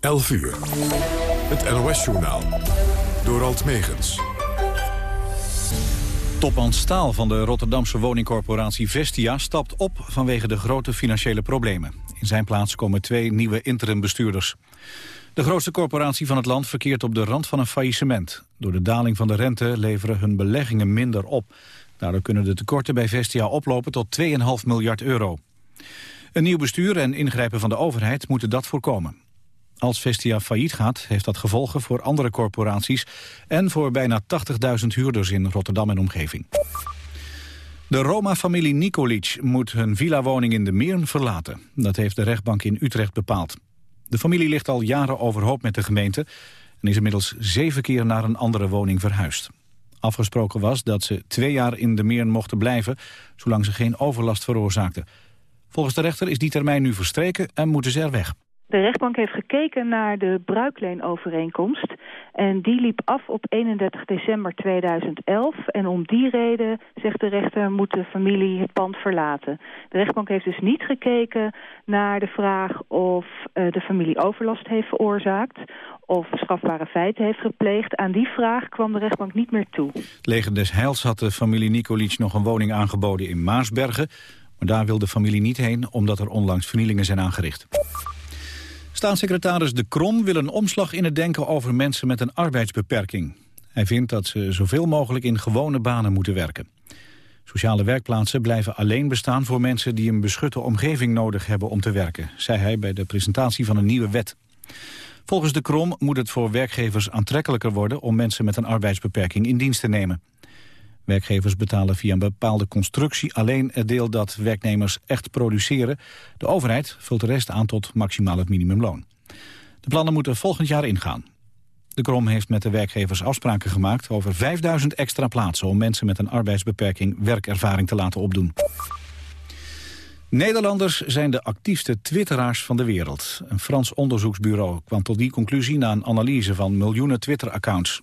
11 uur. Het NOS-journaal. Door Alt Megens. Topman Staal van de Rotterdamse woningcorporatie Vestia stapt op vanwege de grote financiële problemen. In zijn plaats komen twee nieuwe interimbestuurders. De grootste corporatie van het land verkeert op de rand van een faillissement. Door de daling van de rente leveren hun beleggingen minder op. Daardoor kunnen de tekorten bij Vestia oplopen tot 2,5 miljard euro. Een nieuw bestuur en ingrijpen van de overheid moeten dat voorkomen. Als Vestia failliet gaat, heeft dat gevolgen voor andere corporaties... en voor bijna 80.000 huurders in Rotterdam en omgeving. De Roma-familie Nikolic moet hun villa-woning in de Meern verlaten. Dat heeft de rechtbank in Utrecht bepaald. De familie ligt al jaren overhoop met de gemeente... en is inmiddels zeven keer naar een andere woning verhuisd. Afgesproken was dat ze twee jaar in de Meern mochten blijven... zolang ze geen overlast veroorzaakten. Volgens de rechter is die termijn nu verstreken en moeten ze er weg. De rechtbank heeft gekeken naar de bruikleenovereenkomst. En die liep af op 31 december 2011. En om die reden, zegt de rechter, moet de familie het pand verlaten. De rechtbank heeft dus niet gekeken naar de vraag of uh, de familie overlast heeft veroorzaakt of strafbare feiten heeft gepleegd. Aan die vraag kwam de rechtbank niet meer toe. Leger des Heils had de familie Nikolic nog een woning aangeboden in Maasbergen. Maar daar wil de familie niet heen omdat er onlangs vernielingen zijn aangericht. Staatssecretaris De Krom wil een omslag in het denken over mensen met een arbeidsbeperking. Hij vindt dat ze zoveel mogelijk in gewone banen moeten werken. Sociale werkplaatsen blijven alleen bestaan voor mensen die een beschutte omgeving nodig hebben om te werken, zei hij bij de presentatie van een nieuwe wet. Volgens de Krom moet het voor werkgevers aantrekkelijker worden om mensen met een arbeidsbeperking in dienst te nemen. Werkgevers betalen via een bepaalde constructie alleen het deel dat werknemers echt produceren. De overheid vult de rest aan tot maximaal het minimumloon. De plannen moeten volgend jaar ingaan. De Krom heeft met de werkgevers afspraken gemaakt over 5000 extra plaatsen... om mensen met een arbeidsbeperking werkervaring te laten opdoen. Nederlanders zijn de actiefste twitteraars van de wereld. Een Frans onderzoeksbureau kwam tot die conclusie... na een analyse van miljoenen Twitter-accounts.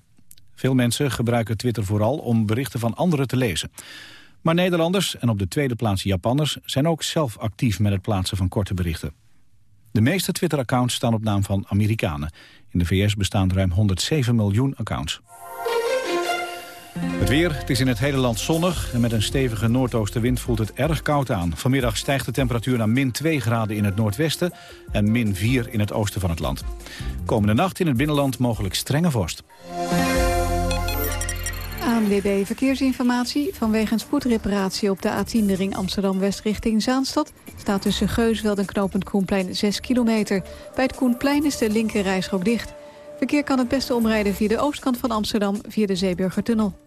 Veel mensen gebruiken Twitter vooral om berichten van anderen te lezen. Maar Nederlanders en op de tweede plaats Japanners zijn ook zelf actief met het plaatsen van korte berichten. De meeste Twitter-accounts staan op naam van Amerikanen. In de VS bestaan ruim 107 miljoen accounts. Het weer, het is in het hele land zonnig en met een stevige noordoostenwind voelt het erg koud aan. Vanmiddag stijgt de temperatuur naar min 2 graden in het noordwesten en min 4 in het oosten van het land. Komende nacht in het binnenland mogelijk strenge vorst. ANWB Verkeersinformatie. Vanwege een spoedreparatie op de A10 de ring Amsterdam-West richting Zaanstad... staat tussen Geusveld en knooppunt Koenplein 6 kilometer. Bij het Koenplein is de linker dicht. Verkeer kan het beste omrijden via de oostkant van Amsterdam... via de Zeeburgertunnel.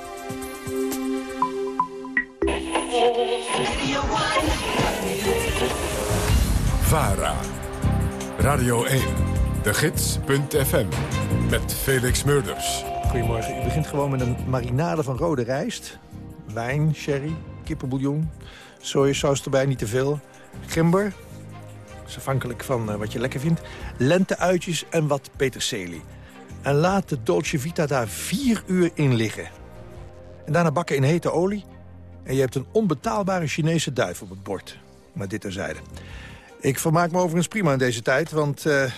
VARA. Radio 1. De Gids.fm. Met Felix Murders. Goedemorgen. U begint gewoon met een marinade van rode rijst. Wijn, sherry, kippenbouillon. Sojasaus erbij, niet te veel. Gember. Dat is afhankelijk van uh, wat je lekker vindt. Lenteuitjes en wat peterselie. En laat de Dolce Vita daar vier uur in liggen. En daarna bakken in hete olie. En je hebt een onbetaalbare Chinese duif op het bord. Maar dit terzijde. Ik vermaak me overigens prima in deze tijd, want... Uh,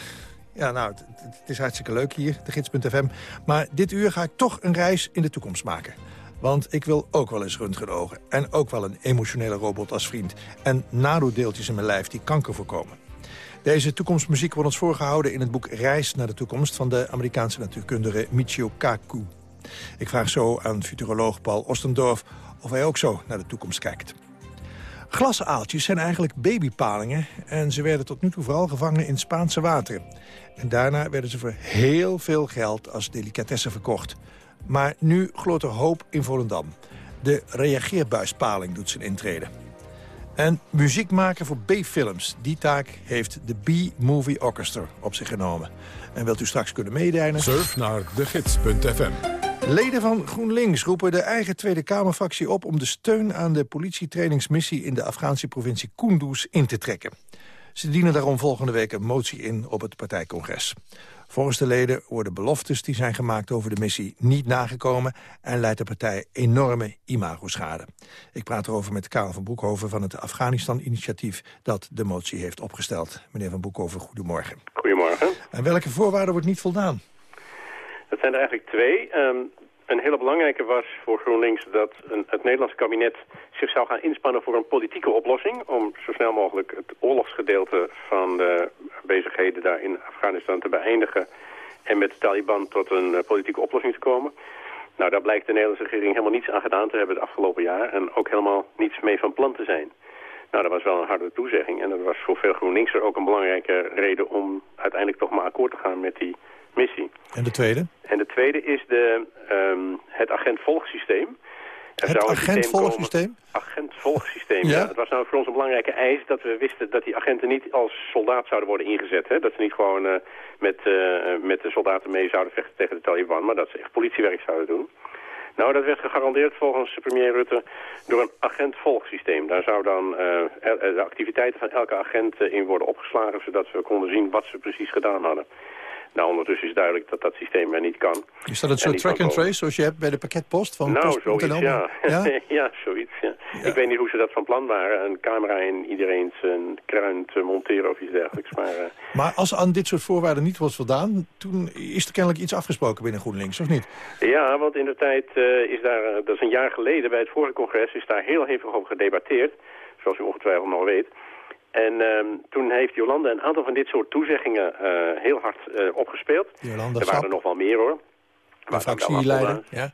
ja, nou, het, het, is hartstikke leuk hier, de gids.fm. Maar dit uur ga ik toch een reis in de toekomst maken. Want ik wil ook wel eens röntgenogen. En ook wel een emotionele robot als vriend. En nanodeeltjes in mijn lijf die kanker voorkomen. Deze toekomstmuziek wordt ons voorgehouden in het boek Reis naar de toekomst... van de Amerikaanse natuurkundige Michio Kaku. Ik vraag zo aan futuroloog Paul Ostendorf of hij ook zo naar de toekomst kijkt. Glasaaltjes zijn eigenlijk babypalingen en ze werden tot nu toe vooral gevangen in Spaanse water. En daarna werden ze voor heel veel geld als delicatesse verkocht. Maar nu gloort er hoop in Volendam. De reageerbuispaling doet zijn intrede. En muziek maken voor B-films. Die taak heeft de B-Movie Orchestra op zich genomen. En wilt u straks kunnen meedijnen? Surf naar degids.fm. Leden van GroenLinks roepen de eigen Tweede Kamerfractie op... om de steun aan de politietrainingsmissie in de Afghaanse provincie Kunduz in te trekken. Ze dienen daarom volgende week een motie in op het partijcongres. Volgens de leden worden beloftes die zijn gemaakt over de missie niet nagekomen... en leidt de partij enorme imagoschade. Ik praat erover met Karel van Broekhoven van het Afghanistan-initiatief... dat de motie heeft opgesteld. Meneer van Broekhoven, goedemorgen. Goedemorgen. En welke voorwaarden wordt niet voldaan? Dat zijn er eigenlijk twee. Ehm, een hele belangrijke was voor GroenLinks dat het Nederlandse kabinet zich zou gaan inspannen voor een politieke oplossing. Om zo snel mogelijk het oorlogsgedeelte van de bezigheden daar in Afghanistan te beëindigen. En met de Taliban tot een eh, politieke oplossing te komen. Nou, daar blijkt de Nederlandse regering helemaal niets aan gedaan te hebben het afgelopen jaar. En ook helemaal niets mee van plan te zijn. Nou, dat was wel een harde toezegging. En dat was voor veel GroenLinks er ook een belangrijke reden om uiteindelijk toch maar akkoord te gaan met die missie. En de tweede? En de tweede is de, um, het agent-volgsysteem. Het agent-volgsysteem? Agent-volgsysteem, ja. Het was nou voor ons een belangrijke eis dat we wisten dat die agenten niet als soldaat zouden worden ingezet. Hè? Dat ze niet gewoon uh, met, uh, met de soldaten mee zouden vechten tegen de Taliban, maar dat ze echt politiewerk zouden doen. Nou, dat werd gegarandeerd volgens premier Rutte door een agent-volgsysteem. Daar zou dan uh, de activiteiten van elke agent in worden opgeslagen, zodat we konden zien wat ze precies gedaan hadden. Nou, ondertussen is duidelijk dat dat systeem er niet kan. Is dat een soort track and trace zoals je hebt bij de pakketpost van Nou, zoiets, ja. Ja? ja, zoiets, ja. Ik weet niet hoe ze dat van plan waren. Een camera in iedereen's kruin te monteren of iets dergelijks. Maar, uh... maar als aan dit soort voorwaarden niet wordt voldaan... toen is er kennelijk iets afgesproken binnen GroenLinks, of niet? Ja, want in de tijd uh, is daar, uh, dat is een jaar geleden bij het vorige congres... is daar heel hevig over gedebatteerd, zoals u ongetwijfeld nog weet... En um, toen heeft Jolande een aantal van dit soort toezeggingen uh, heel hard uh, opgespeeld. Jolande er waren er nog wel meer hoor. De fractieleider, ja.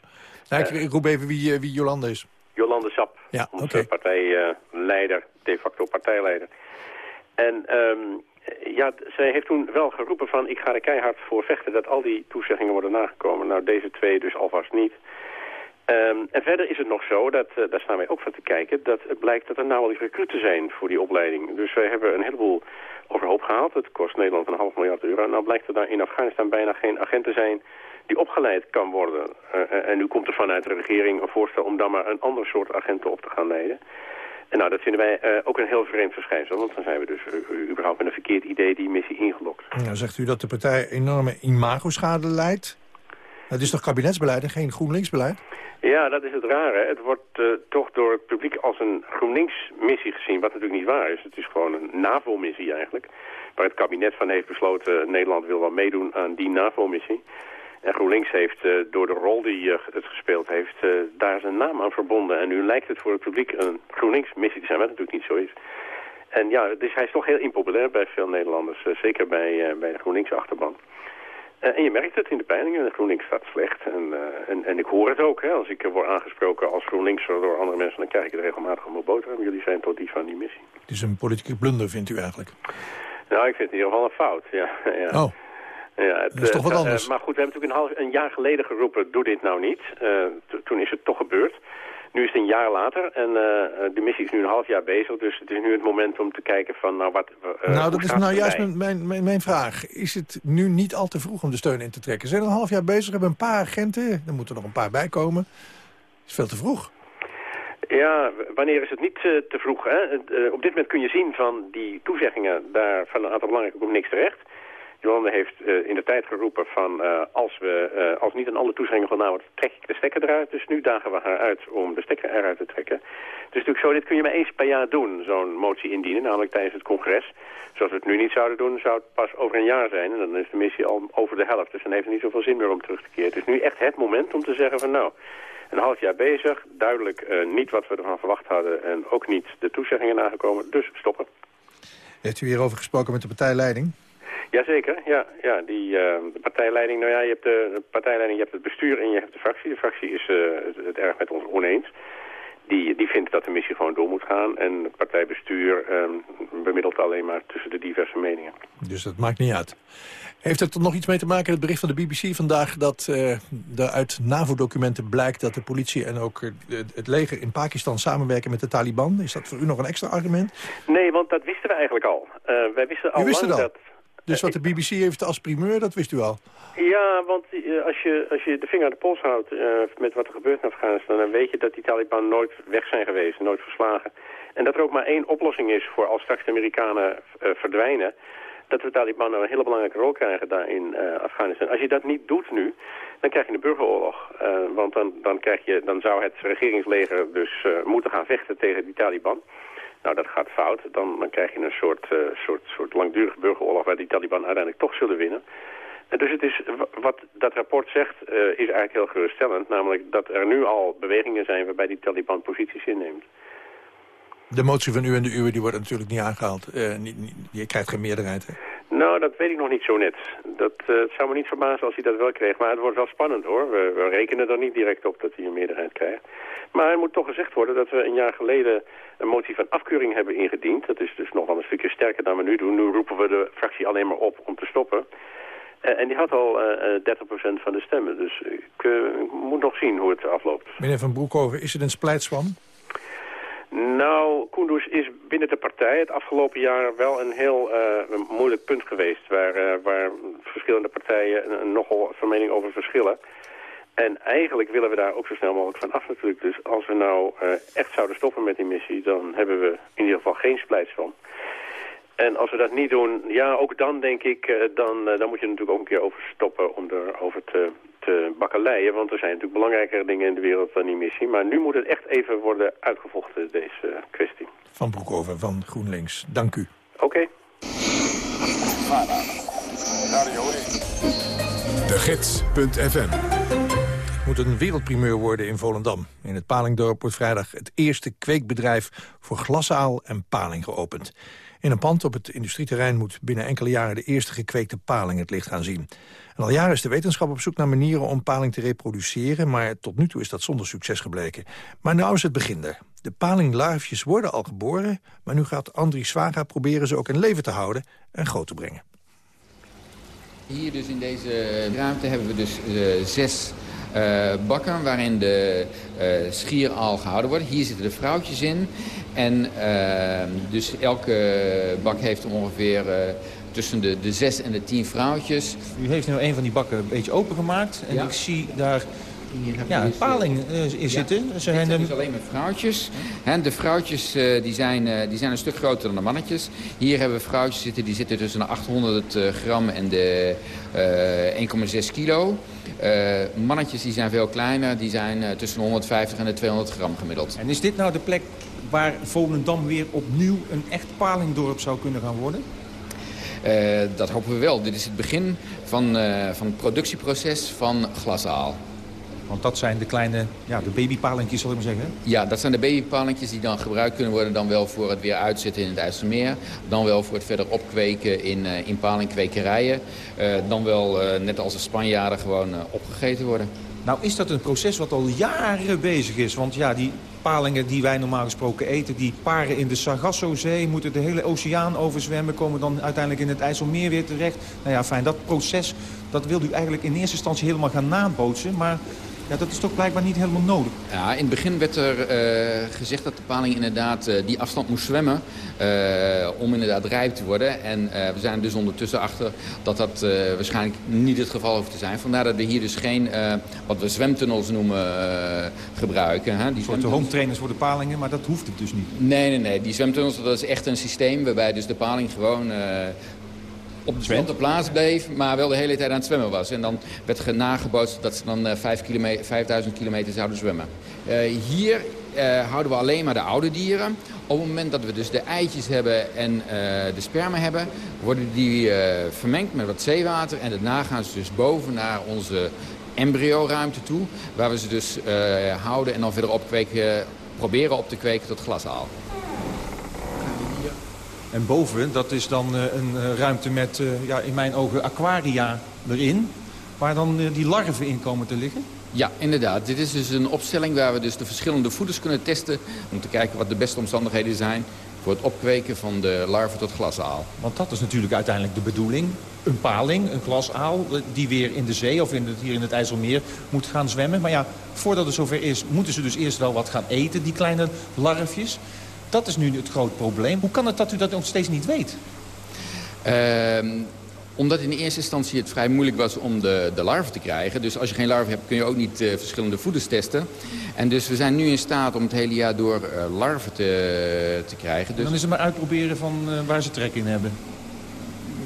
Nou, ik, ik roep even wie, wie Jolande is. Jolande Sap, ja, onze okay. partijleider, de facto partijleider. En um, ja, zij heeft toen wel geroepen van ik ga er keihard voor vechten dat al die toezeggingen worden nagekomen. Nou, deze twee dus alvast niet. Um, en verder is het nog zo, dat, uh, daar staan wij ook van te kijken, dat het blijkt dat er al recruten zijn voor die opleiding. Dus wij hebben een heleboel overhoop gehaald. Het kost Nederland een half miljard euro. Nou blijkt er daar in Afghanistan bijna geen agent te zijn die opgeleid kan worden. Uh, en nu komt er vanuit de regering een voorstel om dan maar een ander soort agenten op te gaan leiden. En nou, dat vinden wij ook een heel vreemd verschijnsel, want dan zijn we dus überhaupt met een verkeerd idee die missie ingelokt. Nou, zegt u dat de partij enorme imagoschade leidt? Het is toch kabinetsbeleid en geen GroenLinks-beleid? Ja, dat is het rare. Het wordt uh, toch door het publiek als een GroenLinks-missie gezien, wat natuurlijk niet waar is. Het is gewoon een NAVO-missie eigenlijk, waar het kabinet van heeft besloten... Nederland wil wel meedoen aan die NAVO-missie. En GroenLinks heeft uh, door de rol die het gespeeld heeft, daar zijn naam aan verbonden. En nu lijkt het voor het publiek een GroenLinks-missie te zijn, wat natuurlijk niet zo is. En ja, dus hij is toch heel impopulair bij veel Nederlanders, zeker bij, bij de GroenLinks-achterban. Uh, en je merkt het in de peilingen. GroenLinks staat slecht. En, uh, en, en, ik hoor het ook. Hè. Als ik word aangesproken als GroenLinks door andere mensen... dan krijg ik het regelmatig op mijn boterham. Jullie zijn tot die van die missie. Het is een politieke blunder, vindt u eigenlijk? Nou, ik vind het in ieder geval een fout. Ja, ja. Oh. Ja, het, dat is toch wat anders. Uh, maar goed, we hebben natuurlijk een, half, een jaar geleden geroepen... doe dit nou niet. toen is het toch gebeurd. Nu is het een jaar later en uh, de missie is nu een half jaar bezig. Dus het is nu het moment om te kijken van nou wat... Uh, nou, dat is nou juist mijn, mijn, mijn vraag. Is het nu niet al te vroeg om de steun in te trekken? Ze zijn een half jaar bezig, hebben een paar agenten. Er moeten nog een paar bij komen. is veel te vroeg. Ja, wanneer is het niet uh, te vroeg? Hè? Op dit moment kun je zien van die toezeggingen... daar van een aantal belangrijke komt niks terecht. Jolande heeft uh, in de tijd geroepen van uh, als we uh, als niet aan alle toezeggingen voldaan wordt, trek ik de stekker eruit. Dus nu dagen we haar uit om de stekker eruit te trekken. Het is natuurlijk zo, dit kun je maar eens per jaar doen, zo'n motie indienen, namelijk tijdens het congres. Zoals we het nu niet zouden doen, zou het pas over een jaar zijn. En dan is de missie al over de helft, dus dan heeft het niet zoveel zin meer om terug te keren. Het is nu echt het moment om te zeggen van nou, een half jaar bezig, duidelijk niet wat we ervan verwacht hadden en ook niet de toezeggingen nagekomen, dus stoppen. Heeft u hierover gesproken met de partijleiding? Jazeker, ja. ja die uh, de partijleiding, nou ja, je hebt de partijleiding, je hebt het bestuur en je hebt de fractie. De fractie is uh, het, het, erg met ons oneens. Die, die vindt dat de missie gewoon door moet gaan. En het partijbestuur um, bemiddelt alleen maar tussen de diverse meningen. Dus dat maakt niet uit. Heeft het er nog iets mee te maken, het bericht van de BBC vandaag... dat uh, er uit NAVO-documenten blijkt dat de politie en ook het leger in Pakistan samenwerken met de Taliban? Is dat voor u nog een extra argument? Nee, want dat wisten we eigenlijk al. Uh, wij wisten al lang dat... Dus wat de BBC heeft als primeur, dat wist u al? Ja, want uh, als, je, als je de vinger aan de pols houdt met wat er gebeurt in Afghanistan... dan weet je dat die Taliban nooit weg zijn geweest, nooit verslagen. En dat er ook maar één oplossing is voor als straks de Amerikanen verdwijnen dat de Taliban een hele belangrijke rol krijgen daar in Afghanistan. Als je dat niet doet nu, dan krijg je een burgeroorlog. Want dan, dan, krijg je, dan zou het regeringsleger dus moeten gaan vechten tegen die Taliban. Nou, dat gaat fout. Dan, dan krijg je een soort, soort, soort langdurige burgeroorlog waar die Taliban uiteindelijk toch zullen winnen. Dus het is, wat dat rapport zegt is eigenlijk heel geruststellend. Namelijk dat er nu al bewegingen zijn waarbij die Taliban posities inneemt. De motie van u en de uwe die wordt natuurlijk niet aangehaald. Uh, niet, niet, je krijgt geen meerderheid, hè? Nou, dat weet ik nog niet zo net. Dat, uh, het zou me niet verbazen als hij dat wel kreeg. Maar het wordt wel spannend, hoor. We, we, rekenen er niet direct op dat hij een meerderheid krijgt. Maar er moet toch gezegd worden dat we een jaar geleden een motie van afkeuring hebben ingediend. Dat is dus nog wel een stukje sterker dan we nu doen. Nu roepen we de fractie alleen maar op om te stoppen. Uh, en die had al 30% van de stemmen. Dus ik moet nog zien hoe het afloopt. Meneer Van Broekhoven, is het een splijtswam? Nou, Kunduz is binnen de partij het afgelopen jaar wel een heel uh, moeilijk punt geweest... waar, uh, waar verschillende partijen nogal van mening over verschillen. En eigenlijk willen we daar ook zo snel mogelijk van af natuurlijk. Dus als we nou uh, echt zouden stoppen met die missie... dan hebben we in ieder geval geen splijts van. En als we dat niet doen, ja, ook dan denk ik... dan, dan moet je natuurlijk ook een keer over stoppen om erover te te bakkeleien. Want er zijn natuurlijk belangrijkere dingen in de wereld dan die missie. Maar nu moet het echt even worden uitgevochten, deze kwestie. Van Broekhoven van GroenLinks, dank u. Oké. Okay. De Gids.fm moet een wereldprimeur worden in Volendam. In het Palingdorp wordt vrijdag het eerste kweekbedrijf voor glasaal en paling geopend. In een pand op het industrieterrein moet binnen enkele jaren de eerste gekweekte paling het licht gaan zien. En al jaren is de wetenschap op zoek naar manieren om paling te reproduceren... maar tot nu toe is dat zonder succes gebleken. Maar nu is het begin er. De palinglarfjes worden al geboren... maar nu gaat Andries Swaga proberen ze ook in leven te houden en groot te brengen. Hier dus in deze ruimte hebben we dus uh, zes uh, bakken waarin de uh, schier al gehouden wordt. Hier zitten de vrouwtjes in. En dus elke bak heeft ongeveer tussen de, de zes en de tien vrouwtjes. U heeft nu een van die bakken een beetje opengemaakt. En ik zie daar ja, een paling uh, in zitten. Ze zijn dus alleen maar vrouwtjes. de vrouwtjes uh, die zijn, uh, die zijn een stuk groter dan de mannetjes. Hier hebben we vrouwtjes zitten die zitten tussen de 800 gram en de 1,6 kilo. mannetjes die zijn veel kleiner. Die zijn tussen de 150 en de 200 gram gemiddeld. En is dit nou de plek waar Volendam weer opnieuw een echt palingdorp zou kunnen gaan worden? Uh, dat hopen we wel. Dit is het begin van, uh, van het productieproces van glasaal. Want dat zijn de kleine, ja, de babypalentjes, zal ik maar zeggen? Ja, dat zijn de babypalentjes die dan gebruikt kunnen worden... dan wel voor het weer uitzetten in het IJsselmeer. Dan wel voor het verder opkweken in, uh, in palingkwekerijen. dan wel, net als de Spanjaarden, gewoon opgegeten worden. Nou is dat een proces wat al jaren bezig is. Want ja, die palingen die wij normaal gesproken eten... die paren in de Sargassozee, moeten de hele oceaan overzwemmen... komen dan uiteindelijk in het IJsselmeer weer terecht. Nou ja, fijn, dat proces dat wil u eigenlijk in eerste instantie helemaal gaan nabootsen. Maar ja, dat is toch blijkbaar niet helemaal nodig. Ja, in het begin werd er uh, gezegd dat de paling inderdaad uh, die afstand moest zwemmen... Uh, om inderdaad rijp te worden. En we zijn dus ondertussen achter dat dat waarschijnlijk niet het geval hoeft te zijn. Vandaar dat we hier dus geen, wat we zwemtunnels noemen, gebruiken. Hè. Die soort home trainers voor de palingen, maar dat hoeft het dus niet. Nee, nee, nee. Die zwemtunnels, dat is echt een systeem waarbij dus de paling gewoon op de, de plaats bleef, maar wel de hele tijd aan het zwemmen was. En dan werd nagebootst dat ze dan 5 kilometer, 5000 kilometer zouden zwemmen. Uh, hier uh, houden we alleen maar de oude dieren. Op het moment dat we dus de eitjes hebben en uh, de sperma hebben... worden die vermengd met wat zeewater. En daarna gaan ze dus boven naar onze embryoruimte toe. Waar we ze dus houden en dan verder opkweken, proberen op te kweken tot glasaal. En boven, dat is dan eh, een eh, ruimte met, eh, ja, in mijn ogen, aquaria erin. Waar dan die larven in komen te liggen. Ja, inderdaad. Dit is dus een opstelling waar we dus de verschillende voeders kunnen testen... om te kijken wat de beste omstandigheden zijn. voor het opkweken van de larven tot glasaal. Want dat is natuurlijk uiteindelijk de bedoeling. Een paling, een glasaal, die weer in de zee of in het, hier in het IJsselmeer moet gaan zwemmen. Maar ja, voordat het zover is, moeten ze dus eerst wel wat gaan eten, die kleine larfjes. Dat is nu het groot probleem. Hoe kan het dat u dat nog steeds niet weet? Ehm, omdat in eerste instantie het vrij moeilijk was om de, de larven te krijgen. Dus als je geen larven hebt kun je ook niet uh, verschillende voeders testen. En dus we zijn nu in staat om het hele jaar door uh, larven te, te krijgen. Dus... Dan is het maar uitproberen van uh, waar ze trek in hebben.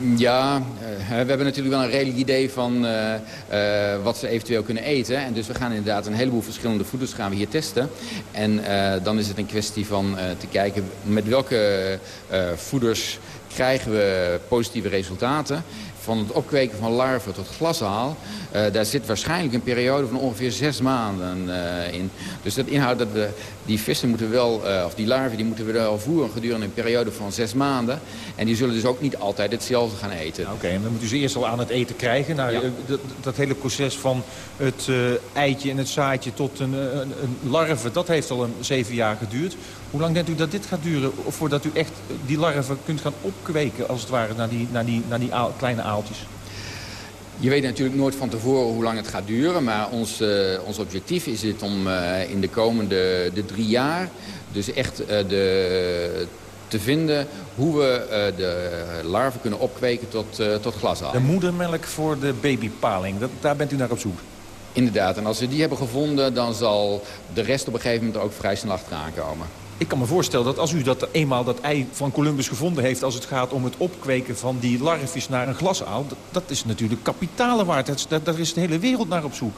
Ja, we hebben natuurlijk wel een redelijk idee van uh, uh, wat ze eventueel kunnen eten. En dus we gaan inderdaad een heleboel verschillende voeders gaan we hier testen. En dan is het een kwestie van te kijken met welke voeders krijgen we positieve resultaten van het opkweken van larven tot glasaal... Uh, daar zit waarschijnlijk een periode van ongeveer zes maanden in. Dus dat inhoudt dat we die vissen moeten wel, uh, of die larven, die moeten we wel voeren gedurende een periode van zes maanden. En die zullen dus ook niet altijd hetzelfde gaan eten. Oké, okay, en dan moeten ze eerst al aan het eten krijgen. Nou, ja. dat, dat, hele proces van het eitje en het zaadje tot een, een, een, larve, dat heeft al een zeven jaar geduurd. Hoe lang denkt u dat dit gaat duren voordat u echt die larven kunt gaan opkweken, als het ware, naar die, naar die, naar die aal, kleine aaltjes? Je weet natuurlijk nooit van tevoren hoe lang het gaat duren. Maar ons, uh, ons objectief is het om uh, in de komende de drie jaar... dus echt uh, de, te vinden hoe we de larven kunnen opkweken tot, tot glasaal. De moedermelk voor de babypaling, dat, daar bent u naar op zoek? Inderdaad, en als we die hebben gevonden... dan zal de rest op een gegeven moment ook vrij snel achteraan komen. Ik kan me voorstellen dat als u dat eenmaal dat ei van Columbus gevonden heeft... als het gaat om het opkweken van die larfjes naar een glasaal... dat, dat is natuurlijk kapitalen waard. Dat, daar is de hele wereld naar op zoek.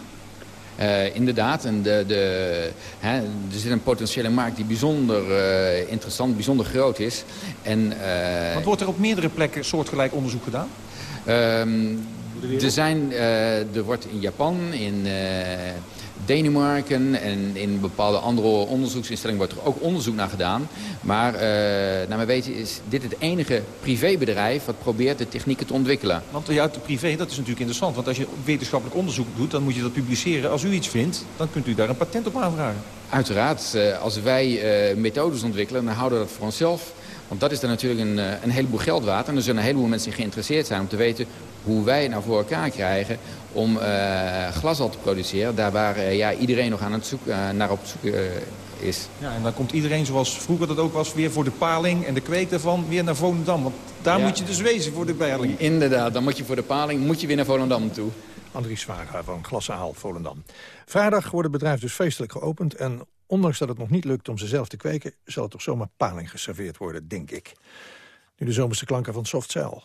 Uh, inderdaad, en de, de, hè, er zit een potentiële markt die bijzonder uh, interessant, bijzonder groot is. En, uh, Want wordt er op meerdere plekken soortgelijk onderzoek gedaan? Er, zijn, er wordt in Japan, in Denemarken en in bepaalde andere onderzoeksinstellingen wordt er ook onderzoek naar gedaan. Maar uh, naar mijn weten is dit het enige privébedrijf wat probeert de technieken te ontwikkelen. Want ja, de privé, dat is natuurlijk interessant. Want als je wetenschappelijk onderzoek doet, dan moet je dat publiceren. Als u iets vindt, dan kunt u daar een patent op aanvragen. Uiteraard. Als wij methodes ontwikkelen, dan houden we dat voor onszelf. Want dat is dan natuurlijk een, een heleboel geld waard. En er zullen een heleboel mensen geïnteresseerd zijn om te weten hoe wij nou voor elkaar krijgen om uh, glasal te produceren. Daar waar uh, ja, iedereen nog aan het zoek, uh, naar op zoek is. Ja, en dan komt iedereen zoals vroeger dat ook was... weer voor de paling en de kweek daarvan weer naar Volendam. Want daar ja. moet je dus wezen voor de paling. Inderdaad, dan moet je voor de paling moet je weer naar Volendam toe. Andries Zwaga van Glassaal Volendam. Vrijdag wordt het bedrijf dus feestelijk geopend... en ondanks dat het nog niet lukt om ze zelf te kweken... zal er toch zomaar paling geserveerd worden, denk ik. Nu de zomerse klanken van Soft Cell.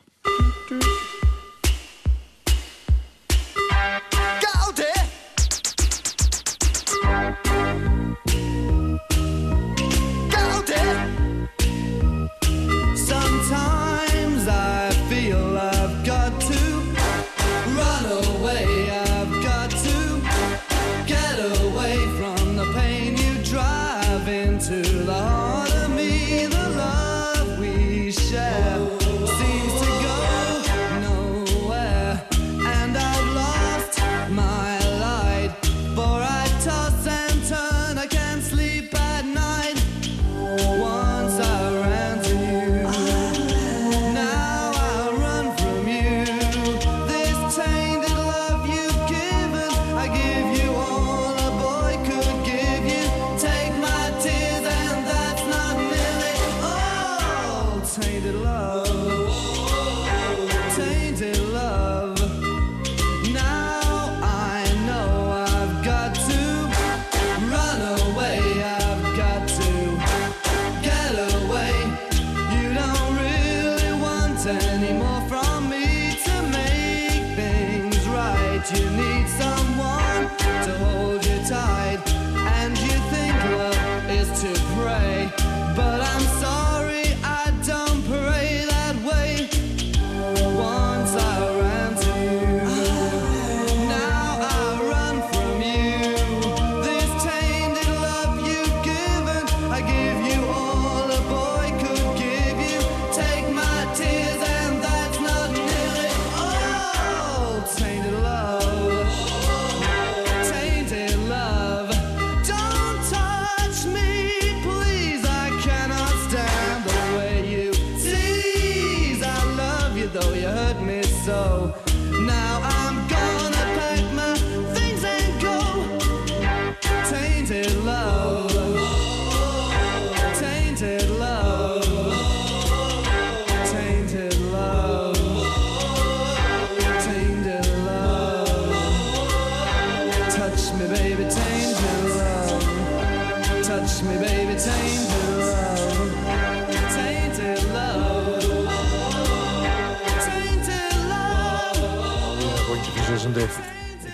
say love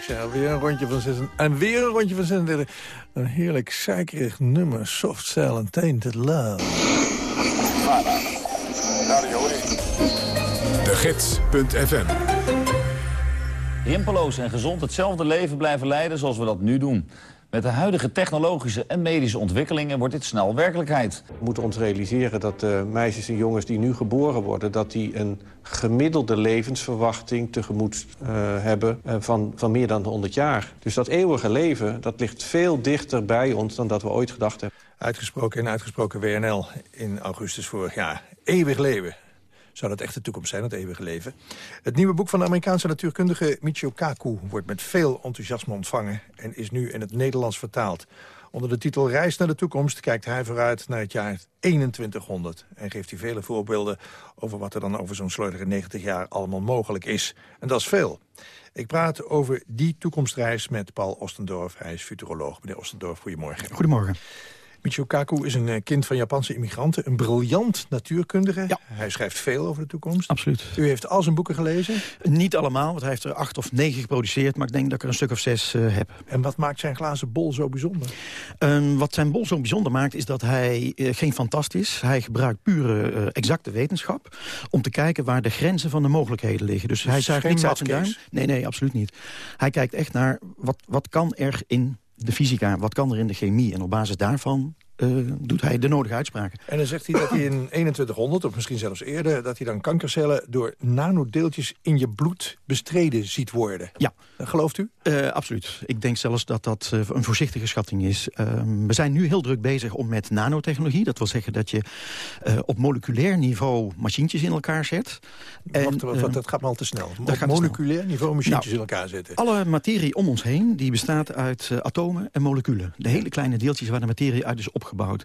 zeg, weer een rondje van 36. En weer een rondje van 36. Een heerlijk suikerig nummer. Soft Cell and Tainted Love. De Gids.fm Rimpeloos en gezond hetzelfde leven blijven leiden zoals we dat nu doen. Met de huidige technologische en medische ontwikkelingen wordt dit snel werkelijkheid. We moeten ons realiseren dat de meisjes en jongens die nu geboren worden... dat die een gemiddelde levensverwachting tegemoet uh, hebben uh, van, van meer dan 100 jaar. Dus dat eeuwige leven dat ligt veel dichter bij ons dan dat we ooit gedacht hebben. Uitgesproken en uitgesproken WNL in augustus vorig jaar. Eeuwig leven. Zou dat echt de toekomst zijn, het eeuwige leven? Het nieuwe boek van de Amerikaanse natuurkundige Michio Kaku... wordt met veel enthousiasme ontvangen en is nu in het Nederlands vertaald. Onder de titel Reis naar de toekomst kijkt hij vooruit naar het jaar 2100... en geeft hij vele voorbeelden over wat er dan over zo'n slordige 90 jaar allemaal mogelijk is. En dat is veel. Ik praat over die toekomstreis met Paul Ostendorf. Hij is futuroloog. Meneer Ostendorf, goedemorgen. Goedemorgen. Michio Kaku is een eh, kind van Japanse immigranten. Een briljant natuurkundige. Ja. Hij schrijft veel over de toekomst. Absoluut. U heeft al zijn boeken gelezen? Niet allemaal, want hij heeft er acht of negen geproduceerd. Maar ik denk dat ik er een stuk of zes uh, heb. En wat maakt zijn glazen bol zo bijzonder? Um, wat zijn bol zo bijzonder maakt, is dat hij uh, geen fantast is. Hij gebruikt pure uh, exacte wetenschap... om te kijken waar de grenzen van de mogelijkheden liggen. Dus, dus hij zuigt niets uit zijn duim. Nee, nee, absoluut niet. Hij kijkt echt naar wat, wat kan er in de fysica, wat kan er in de chemie? En op basis daarvan uh, doet hij de nodige uitspraken. En dan zegt hij dat hij in 2100, of misschien zelfs eerder... dat hij dan kankercellen door nanodeeltjes in je bloed bestreden ziet worden. Ja. Gelooft u? Uh, absoluut. Ik denk zelfs dat dat uh, een voorzichtige schatting is. Uh, we zijn nu heel druk bezig om met nanotechnologie. Dat wil zeggen dat je op moleculair niveau machientjes in elkaar zet. En, wacht, wacht, dat gaat me al te snel. Dat op moleculair snel. niveau machientjes nou, in elkaar zetten. Alle materie om ons heen die bestaat uit atomen en moleculen. De hele kleine deeltjes waar de materie uit is opgebouwd.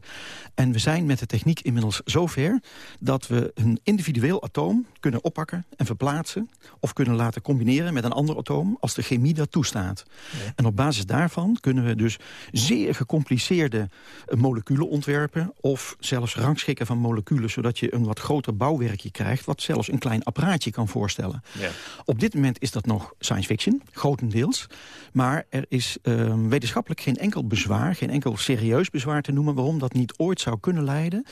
En we zijn met de techniek inmiddels zover... dat we een individueel atoom kunnen oppakken en verplaatsen... of kunnen laten combineren met een ander atoom... als de chemie dat toestaat. Ja. En op basis daarvan kunnen we dus zeer gecompliceerde moleculen ontwerpen... of zelfs rangschikken van moleculen... zodat je een wat groter bouwwerkje krijgt... wat zelfs een klein apparaatje kan voorstellen. Ja. Op dit moment is dat nog science fiction, grotendeels. Maar er is uh, wetenschappelijk geen enkel bezwaar... geen enkel serieus bezwaar te noemen... waarom dat niet ooit zou kunnen leiden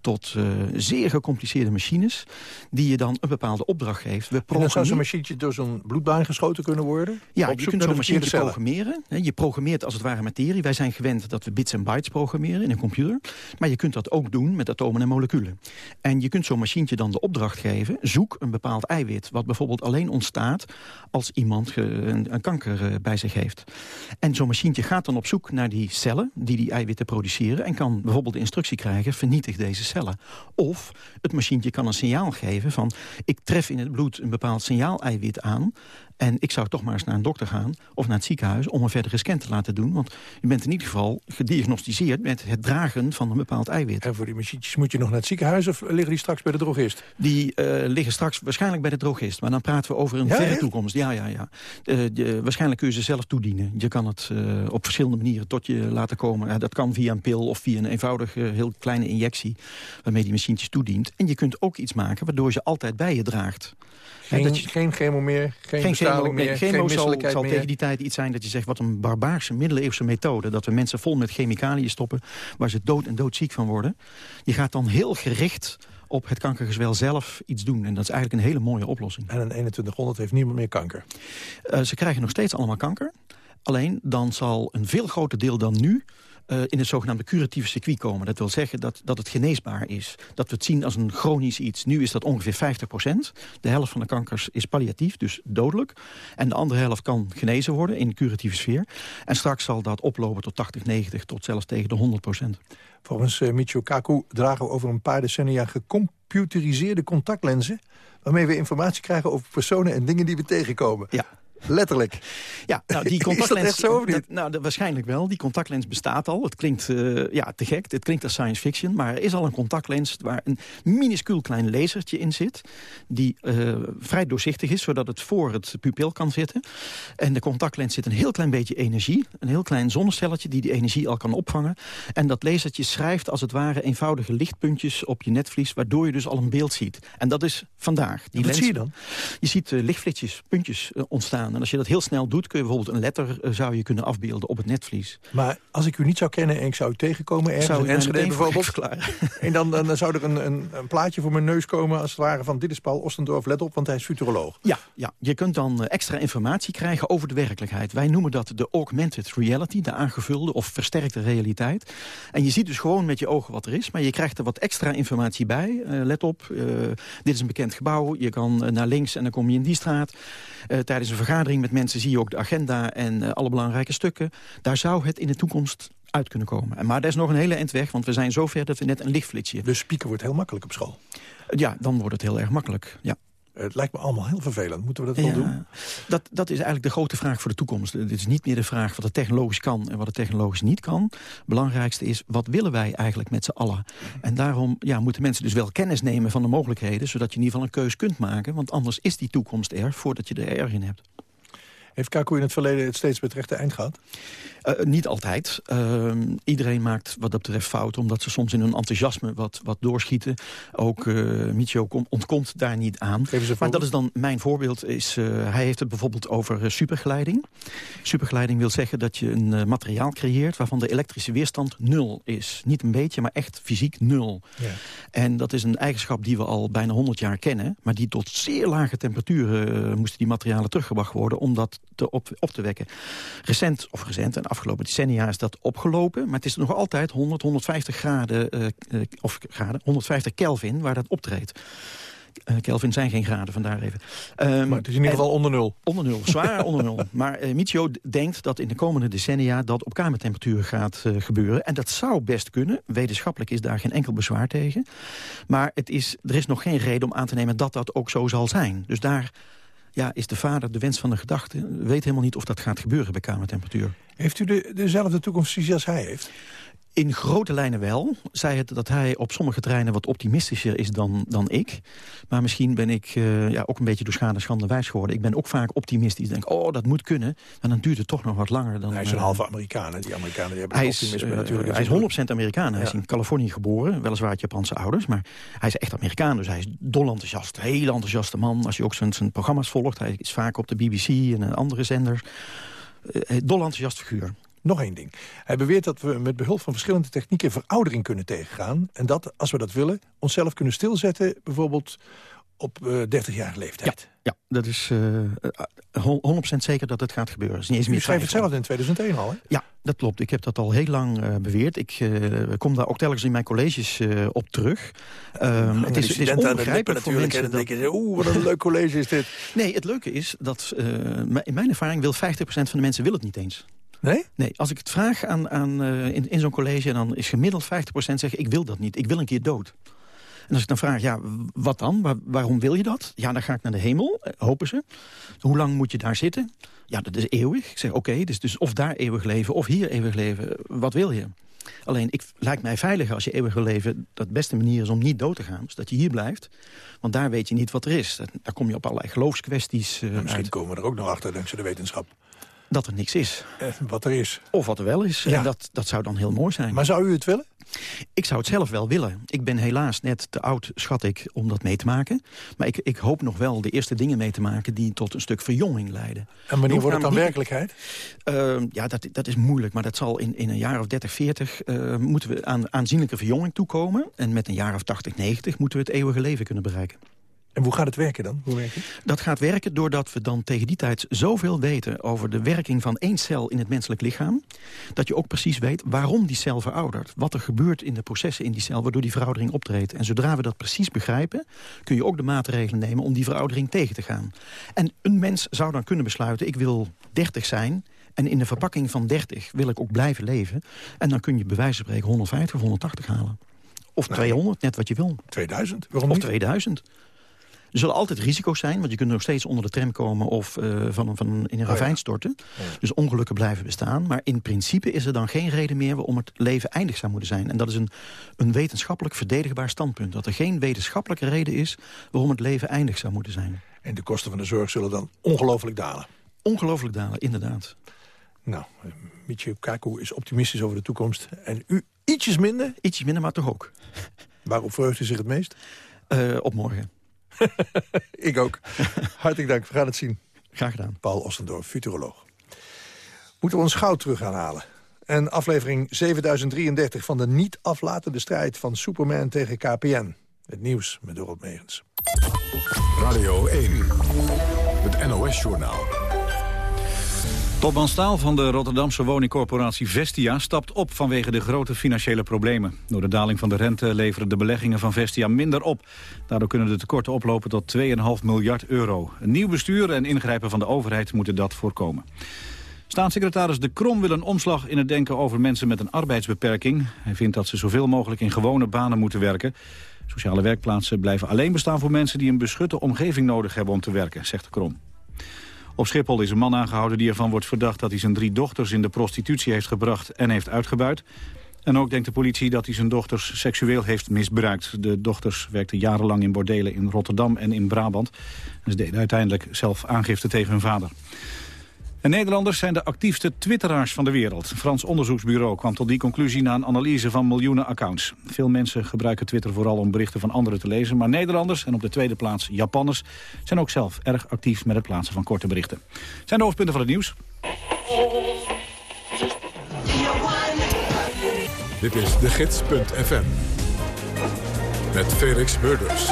tot uh, zeer gecompliceerde machines... die je dan een bepaalde opdracht geeft. We en dan zou zo'n machientje door zo'n bloedbaan geschoten kunnen worden? Ja, je kunt zo'n machine programmeren. Je programmeert als het ware materie. Wij zijn gewend dat we bits en bytes programmeren in een computer. Maar je kunt dat ook doen met atomen en moleculen. En je kunt zo'n machientje dan de opdracht geven... zoek een bepaald eiwit, wat bijvoorbeeld alleen ontstaat... als iemand een, een kanker uh, bij zich heeft. En zo'n machientje gaat dan op zoek naar die cellen... die die eiwitten produceren... en kan bijvoorbeeld de instructie krijgen... vernietig deze cellen. Of het machientje kan een signaal geven van... ik tref in het bloed een bepaald signaal-eiwit aan... En ik zou toch maar eens naar een dokter gaan of naar het ziekenhuis... om een verdere scan te laten doen. Want je bent in ieder geval gediagnosticeerd met het dragen van een bepaald eiwit. En voor die machientjes moet je nog naar het ziekenhuis... of liggen die straks bij de drogist? Die uh, liggen straks waarschijnlijk bij de drogist. Maar dan praten we over een ja, verre echt? toekomst. Ja, ja, ja. Uh, de, waarschijnlijk kun je ze zelf toedienen. Je kan het uh, op verschillende manieren tot je laten komen. dat kan via een pil of via een eenvoudige, heel kleine injectie... waarmee die machientjes toedient. En je kunt ook iets maken waardoor je ze altijd bij je draagt. Geen, dat je, geen chemo meer, geen, geen chemo, meer, geen chemo zal, meer. zal tegen die tijd iets zijn dat je zegt... wat een barbaarse middeleeuwse methode. Dat we mensen vol met chemicaliën stoppen... waar ze dood en doodziek van worden. Je gaat dan heel gericht op het kankergezwel zelf iets doen. En dat is eigenlijk een hele mooie oplossing. En in 2100 heeft niemand meer kanker? Uh, ze krijgen nog steeds allemaal kanker. Alleen dan zal een veel groter deel dan nu uh, in het zogenaamde curatieve circuit komen. Dat wil zeggen dat, dat het geneesbaar is. Dat we het zien als een chronisch iets. Nu is dat ongeveer 50 procent. De helft van de kankers is palliatief, dus dodelijk. En de andere helft kan genezen worden in de curatieve sfeer. En straks zal dat oplopen tot 80, 90, tot zelfs tegen de 100 procent. Volgens uh, Michio Kaku dragen we over een paar decennia gecomputeriseerde contactlenzen... waarmee we informatie krijgen over personen en dingen die we tegenkomen. Ja. Letterlijk. Ja, nou, die contactlens, is dat echt zo of niet? Dat, nou, dat, waarschijnlijk wel. Die contactlens bestaat al. Het klinkt uh, ja, te gek. Het klinkt als science fiction. Maar er is al een contactlens waar een minuscuul klein lasertje in zit. Die uh, vrij doorzichtig is, zodat het voor het pupil kan zitten. En de contactlens zit een heel klein beetje energie. Een heel klein zonnestelletje die die energie al kan opvangen. En dat lasertje schrijft als het ware eenvoudige lichtpuntjes op je netvlies. Waardoor je dus al een beeld ziet. En dat is vandaag. Die Wat lens, zie je dan? Je ziet uh, lichtflitsjes, puntjes ontstaan En als je dat heel snel doet, kun je bijvoorbeeld een letter eh, zou je kunnen afbeelden op het netvlies. Maar als ik u niet zou kennen en ik zou u tegenkomen ergens Zou in Enschede bijvoorbeeld... en dan, dan zou er een, een, een plaatje voor mijn neus komen als het ware van... dit is Paul Ostendorf, let op, want hij is futuroloog. Ja, ja, je kunt dan eh, extra informatie krijgen over de werkelijkheid. Wij noemen dat de augmented reality, de aangevulde of versterkte realiteit. En je ziet dus gewoon met je ogen wat er is, maar je krijgt er wat extra informatie bij. Eh, let op, dit is een bekend gebouw, je kan naar links en dan kom je in die straat. Tijdens een vergadering met mensen zie je ook de agenda en eh, alle belangrijke stukken. Daar zou het in de toekomst uit kunnen komen. En Maar er is nog een hele eind weg, want we zijn zover dat we net een lichtflitsje... Dus spieken wordt heel makkelijk op school. Ja, dan wordt het heel erg makkelijk, ja. Het lijkt me allemaal heel vervelend. Moeten we dat wel Ja, doen? Dat, dat is eigenlijk de grote vraag voor de toekomst. Dit is niet meer de vraag wat het technologisch kan en wat het technologisch niet kan. Het belangrijkste is, wat willen wij eigenlijk met z'n allen? En daarom ja, moeten mensen dus wel kennis nemen van de mogelijkheden... zodat je in ieder geval een keus kunt maken. Want anders is die toekomst er voordat je er erg in hebt. Heeft Kaku in het verleden het steeds met rechte eind gehad? Eh, niet altijd. Ehm, iedereen maakt wat dat betreft fouten... omdat ze soms in hun enthousiasme wat, wat doorschieten. Ook eh Michio kom- ontkomt daar niet aan. Maar dat is dan mijn voorbeeld. Is, eh, hij heeft het bijvoorbeeld over eh, supergeleiding. Supergeleiding wil zeggen dat je een eh, materiaal creëert... waarvan de elektrische weerstand nul is. Niet een beetje, maar echt fysiek nul. Ja. En dat is een eigenschap die we al bijna 100 jaar kennen... maar die tot zeer lage temperaturen eh, moesten die materialen teruggebracht worden... om dat te op, op te wekken. Recent, of recent, en de afgelopen decennia is dat opgelopen... maar het is nog altijd 100, 150 graden, eh, eh, of graden, 150 Kelvin waar dat optreedt. Eh, Kelvin zijn geen graden, vandaar even. Ehm, Maar het is in ieder geval onder nul. Onder nul, zwaar onder nul. Maar Michio denkt dat in de komende decennia dat op kamertemperatuur gaat gebeuren. En dat zou best kunnen. Wetenschappelijk is daar geen enkel bezwaar tegen. Maar het is, er is nog geen reden om aan te nemen dat dat ook zo zal zijn. Dus daar ja, is de vader de wens van de gedachte. Weet helemaal niet of dat gaat gebeuren bij kamertemperatuur. Heeft u de, dezelfde toekomstvisie als hij heeft? In grote lijnen wel. Zij het dat hij op sommige terreinen wat optimistischer is dan, dan ik. Maar misschien ben ik eh, ja, ook een beetje door schade en schande wijs geworden. Ik ben ook vaak optimistisch. Ik denk, oh, dat moet kunnen. Maar dan duurt het toch nog wat langer. Dan, Hij is een eh, halve Amerikaan. Die Amerikanen die hebben hij is, optimisme eh, natuurlijk. hij is 100% Amerikaan. Hij is in Californië geboren, weliswaar uit Japanse ouders. Maar hij is echt Amerikaan, dus hij is dol enthousiast. Heel enthousiaste man. Als je ook zijn, zijn programma's volgt. Hij is vaak op de BBC en andere zenders. Dol enthousiast figuur. Nog één ding. Hij beweert dat we met behulp van verschillende technieken veroudering kunnen tegengaan. En dat, als we dat willen, onszelf kunnen stilzetten, bijvoorbeeld op eh 30-jarige leeftijd. Ja, dat is eh, hon- 100% zeker dat het gaat gebeuren. Dat is niet eens U meer schreef het zelf in 2001 al, hè? Ja, dat klopt. Ik heb dat al heel lang eh, beweerd. Ik eh, kom daar ook telkens in mijn colleges eh, op terug. Ehm, het is, het is onbegrijpelijk voor natuurlijk. En mensen dan dat... denken oeh, wat een leuk college is dit. Nee, het leuke is dat, eh, in mijn ervaring wil 50% van de mensen wil het niet eens. Nee? Nee, als ik het vraag aan, aan, eh, in, in zo'n college... dan is gemiddeld 50% zeggen, ik wil dat niet. Ik wil een keer dood. En als ik dan vraag, ja, wat dan? Waar- waarom wil je dat? Ja, dan ga ik naar de hemel, eh, hopen ze. Hoe lang moet je daar zitten? Ja, dat is eeuwig. Ik zeg, oké, dus, dus of daar eeuwig leven of hier eeuwig leven. Wat wil je? Alleen, ik lijkt mij veiliger als je eeuwig wil leven... dat de beste manier is om niet dood te gaan. Dus dat je hier blijft. Want daar weet je niet wat er is. Daar kom je op allerlei geloofskwesties eh, Misschien uit. komen we er ook nog achter dankzij de wetenschap. Dat er niks is. Eh, wat er is. Of wat er wel is. Ja. En dat, dat zou dan heel mooi zijn. Maar zou u het willen? Ik zou het zelf wel willen. Ik ben helaas net te oud, schat ik, om dat mee te maken. Maar ik, ik hoop nog wel de eerste dingen mee te maken... die tot een stuk verjonging leiden. En wanneer wordt het dan werkelijkheid? Ehm, ja, dat, dat is moeilijk. Maar dat zal in, in een jaar of 30, 40... eh, moeten we aan aanzienlijke verjonging toekomen. En met een jaar of 80, 90 moeten we het eeuwige leven kunnen bereiken. En hoe gaat het werken dan? Hoe werkt het? Dat gaat werken doordat we dan tegen die tijd zoveel weten... over de werking van één cel in het menselijk lichaam... dat je ook precies weet waarom die cel veroudert. Wat er gebeurt in de processen in die cel waardoor die veroudering optreedt. En zodra we dat precies begrijpen... kun je ook de maatregelen nemen om die veroudering tegen te gaan. En een mens zou dan kunnen besluiten... ik wil 30 zijn en in de verpakking van 30 wil ik ook blijven leven. En dan kun je bij wijze van spreken 150 of 180 halen. Of 200, net wat je wil. 2000? Waarom Of niet? 2000. Er zullen altijd risico's zijn, want je kunt nog steeds onder de tram komen... of eh, van, van een- in een ja. ravijn storten. Dus ongelukken blijven bestaan. Maar in principe is er dan geen reden meer... waarom het leven eindig zou moeten zijn. En dat is een, een wetenschappelijk verdedigbaar standpunt. Dat er geen wetenschappelijke reden is... waarom het leven eindig zou moeten zijn. En de kosten van de zorg zullen dan ongelooflijk dalen. Ongelooflijk dalen, inderdaad. Nou, eh, Michio Kaku is optimistisch over de toekomst. En u ietsjes minder? Ietsjes minder, maar toch ook. Waarop verheugt u zich het meest? Eh, op morgen. Ik ook. Hartelijk dank, we gaan het zien. Graag gedaan. Paul Ostendorf, futuroloog. Moeten we ons goud terug gaan halen? En aflevering 7033 van de niet aflatende strijd van Superman tegen KPN. Het nieuws met Dorot Megens. Radio 1, het NOS-journaal. Topman Staal van de Rotterdamse woningcorporatie Vestia stapt op vanwege de grote financiële problemen. Door de daling van de rente leveren de beleggingen van Vestia minder op. Daardoor kunnen de tekorten oplopen tot 2,5 miljard euro. Een nieuw bestuur en ingrijpen van de overheid moeten dat voorkomen. Staatssecretaris De Krom wil een omslag in het denken over mensen met een arbeidsbeperking. Hij vindt dat ze zoveel mogelijk in gewone banen moeten werken. Sociale werkplaatsen blijven alleen bestaan voor mensen die een beschutte omgeving nodig hebben om te werken, zegt De Krom. Op Schiphol is een man aangehouden die ervan wordt verdacht dat hij zijn drie dochters in de prostitutie heeft gebracht en heeft uitgebuit. En ook denkt de politie dat hij zijn dochters seksueel heeft misbruikt. De dochters werkten jarenlang in bordelen in Rotterdam en in Brabant. En ze deden uiteindelijk zelf aangifte tegen hun vader. En Nederlanders zijn de actiefste twitteraars van de wereld. Een Frans onderzoeksbureau kwam tot die conclusie na een analyse van miljoenen accounts. Veel mensen gebruiken Twitter vooral om berichten van anderen te lezen. Maar Nederlanders en op de tweede plaats Japanners zijn ook zelf erg actief met het plaatsen van korte berichten. Zijn de hoofdpunten van het nieuws. Dit is de gids.fm. Met Felix Murders.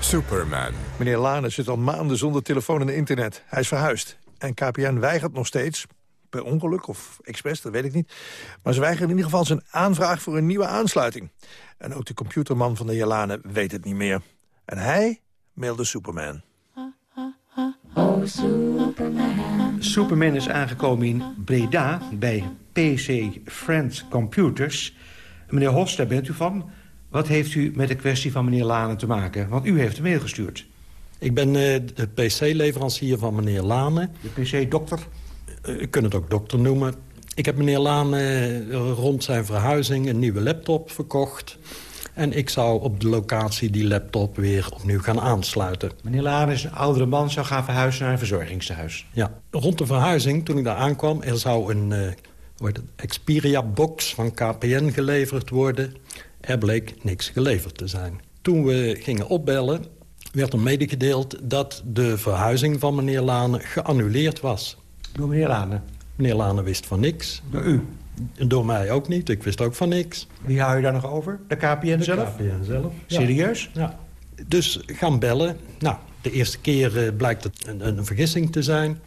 Superman. Meneer Lane zit al maanden zonder telefoon en internet. Hij is verhuisd. En KPN weigert nog steeds, per ongeluk of expres, dat weet ik niet. Maar ze weigeren in ieder geval zijn aanvraag voor een nieuwe aansluiting. En ook de computerman van de Jelane weet het niet meer. En hij mailde Superman. Oh, Superman. Superman is aangekomen in Breda bij PC Friends Computers. Meneer Hos, daar bent u van. Wat heeft u met de kwestie van meneer Lane te maken? Want u heeft een mail gestuurd. Ik ben uh, de PC-leverancier van meneer Lane. De PC-dokter? Uh, u kunt het ook dokter noemen. Ik heb meneer Lane uh, rond zijn verhuizing een nieuwe laptop verkocht. En ik zou op de locatie die laptop weer opnieuw gaan aansluiten. Meneer Lane is een oudere man, zou gaan verhuizen naar een verzorgingstehuis. Ja, rond de verhuizing, toen ik daar aankwam... er zou een uh, Xperia-box van KPN geleverd worden. Er bleek niks geleverd te zijn. Toen we gingen opbellen werd er medegedeeld dat de verhuizing van meneer Lane geannuleerd was. Door meneer Lane? Meneer Lane wist van niks. Door u? Door mij ook niet. Ik wist ook van niks. Wie hou je daar nog over? De KPN de zelf? KPN zelf. Serieus? Ja. Dus gaan bellen. Nou, de eerste keer uh, blijkt het een, een vergissing te zijn.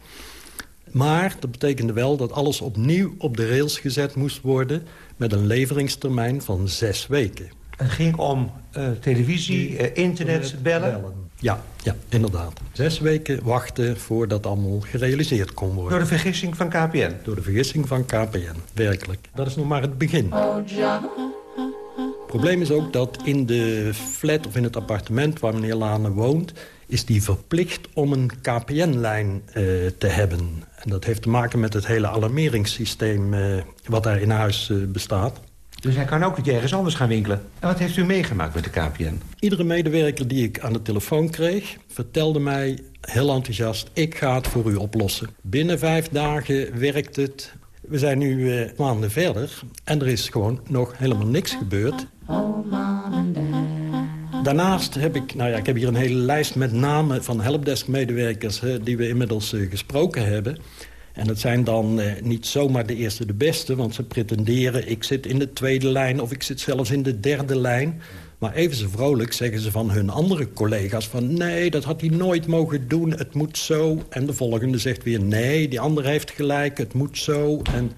Maar dat betekende wel dat alles opnieuw op de rails gezet moest worden... met een leveringstermijn van zes weken. Het ging om uh, televisie, uh, internet, bellen. bellen. Ja, ja, inderdaad. Zes weken wachten voordat allemaal gerealiseerd kon worden. Door de vergissing van KPN? Door de vergissing van KPN, werkelijk. Dat is nog maar het begin. Het probleem is ook dat in de flat of in het appartement waar meneer Lane woont... is die verplicht om een KPN-lijn uh, te hebben. En dat heeft te maken met het hele alarmeringssysteem uh, wat daar in huis uh, bestaat. Dus hij kan ook niet ergens anders gaan winkelen. En wat heeft u meegemaakt met de KPN? Iedere medewerker die ik aan de telefoon kreeg... vertelde mij heel enthousiast, ik ga het voor u oplossen. Binnen vijf dagen werkt het. We zijn nu uh, maanden verder en er is gewoon nog helemaal niks gebeurd. Daarnaast heb ik, nou ja, ik heb hier een hele lijst met namen van helpdesk-medewerkers... die we inmiddels uh, gesproken hebben... En dat zijn dan eh, niet zomaar de eerste de beste... want ze pretenderen, ik zit in de tweede lijn... of ik zit zelfs in de derde lijn. Maar even zo vrolijk zeggen ze van hun andere collega's... van nee, dat had hij nooit mogen doen, het moet zo. En de volgende zegt weer nee, die andere heeft gelijk, het moet zo. En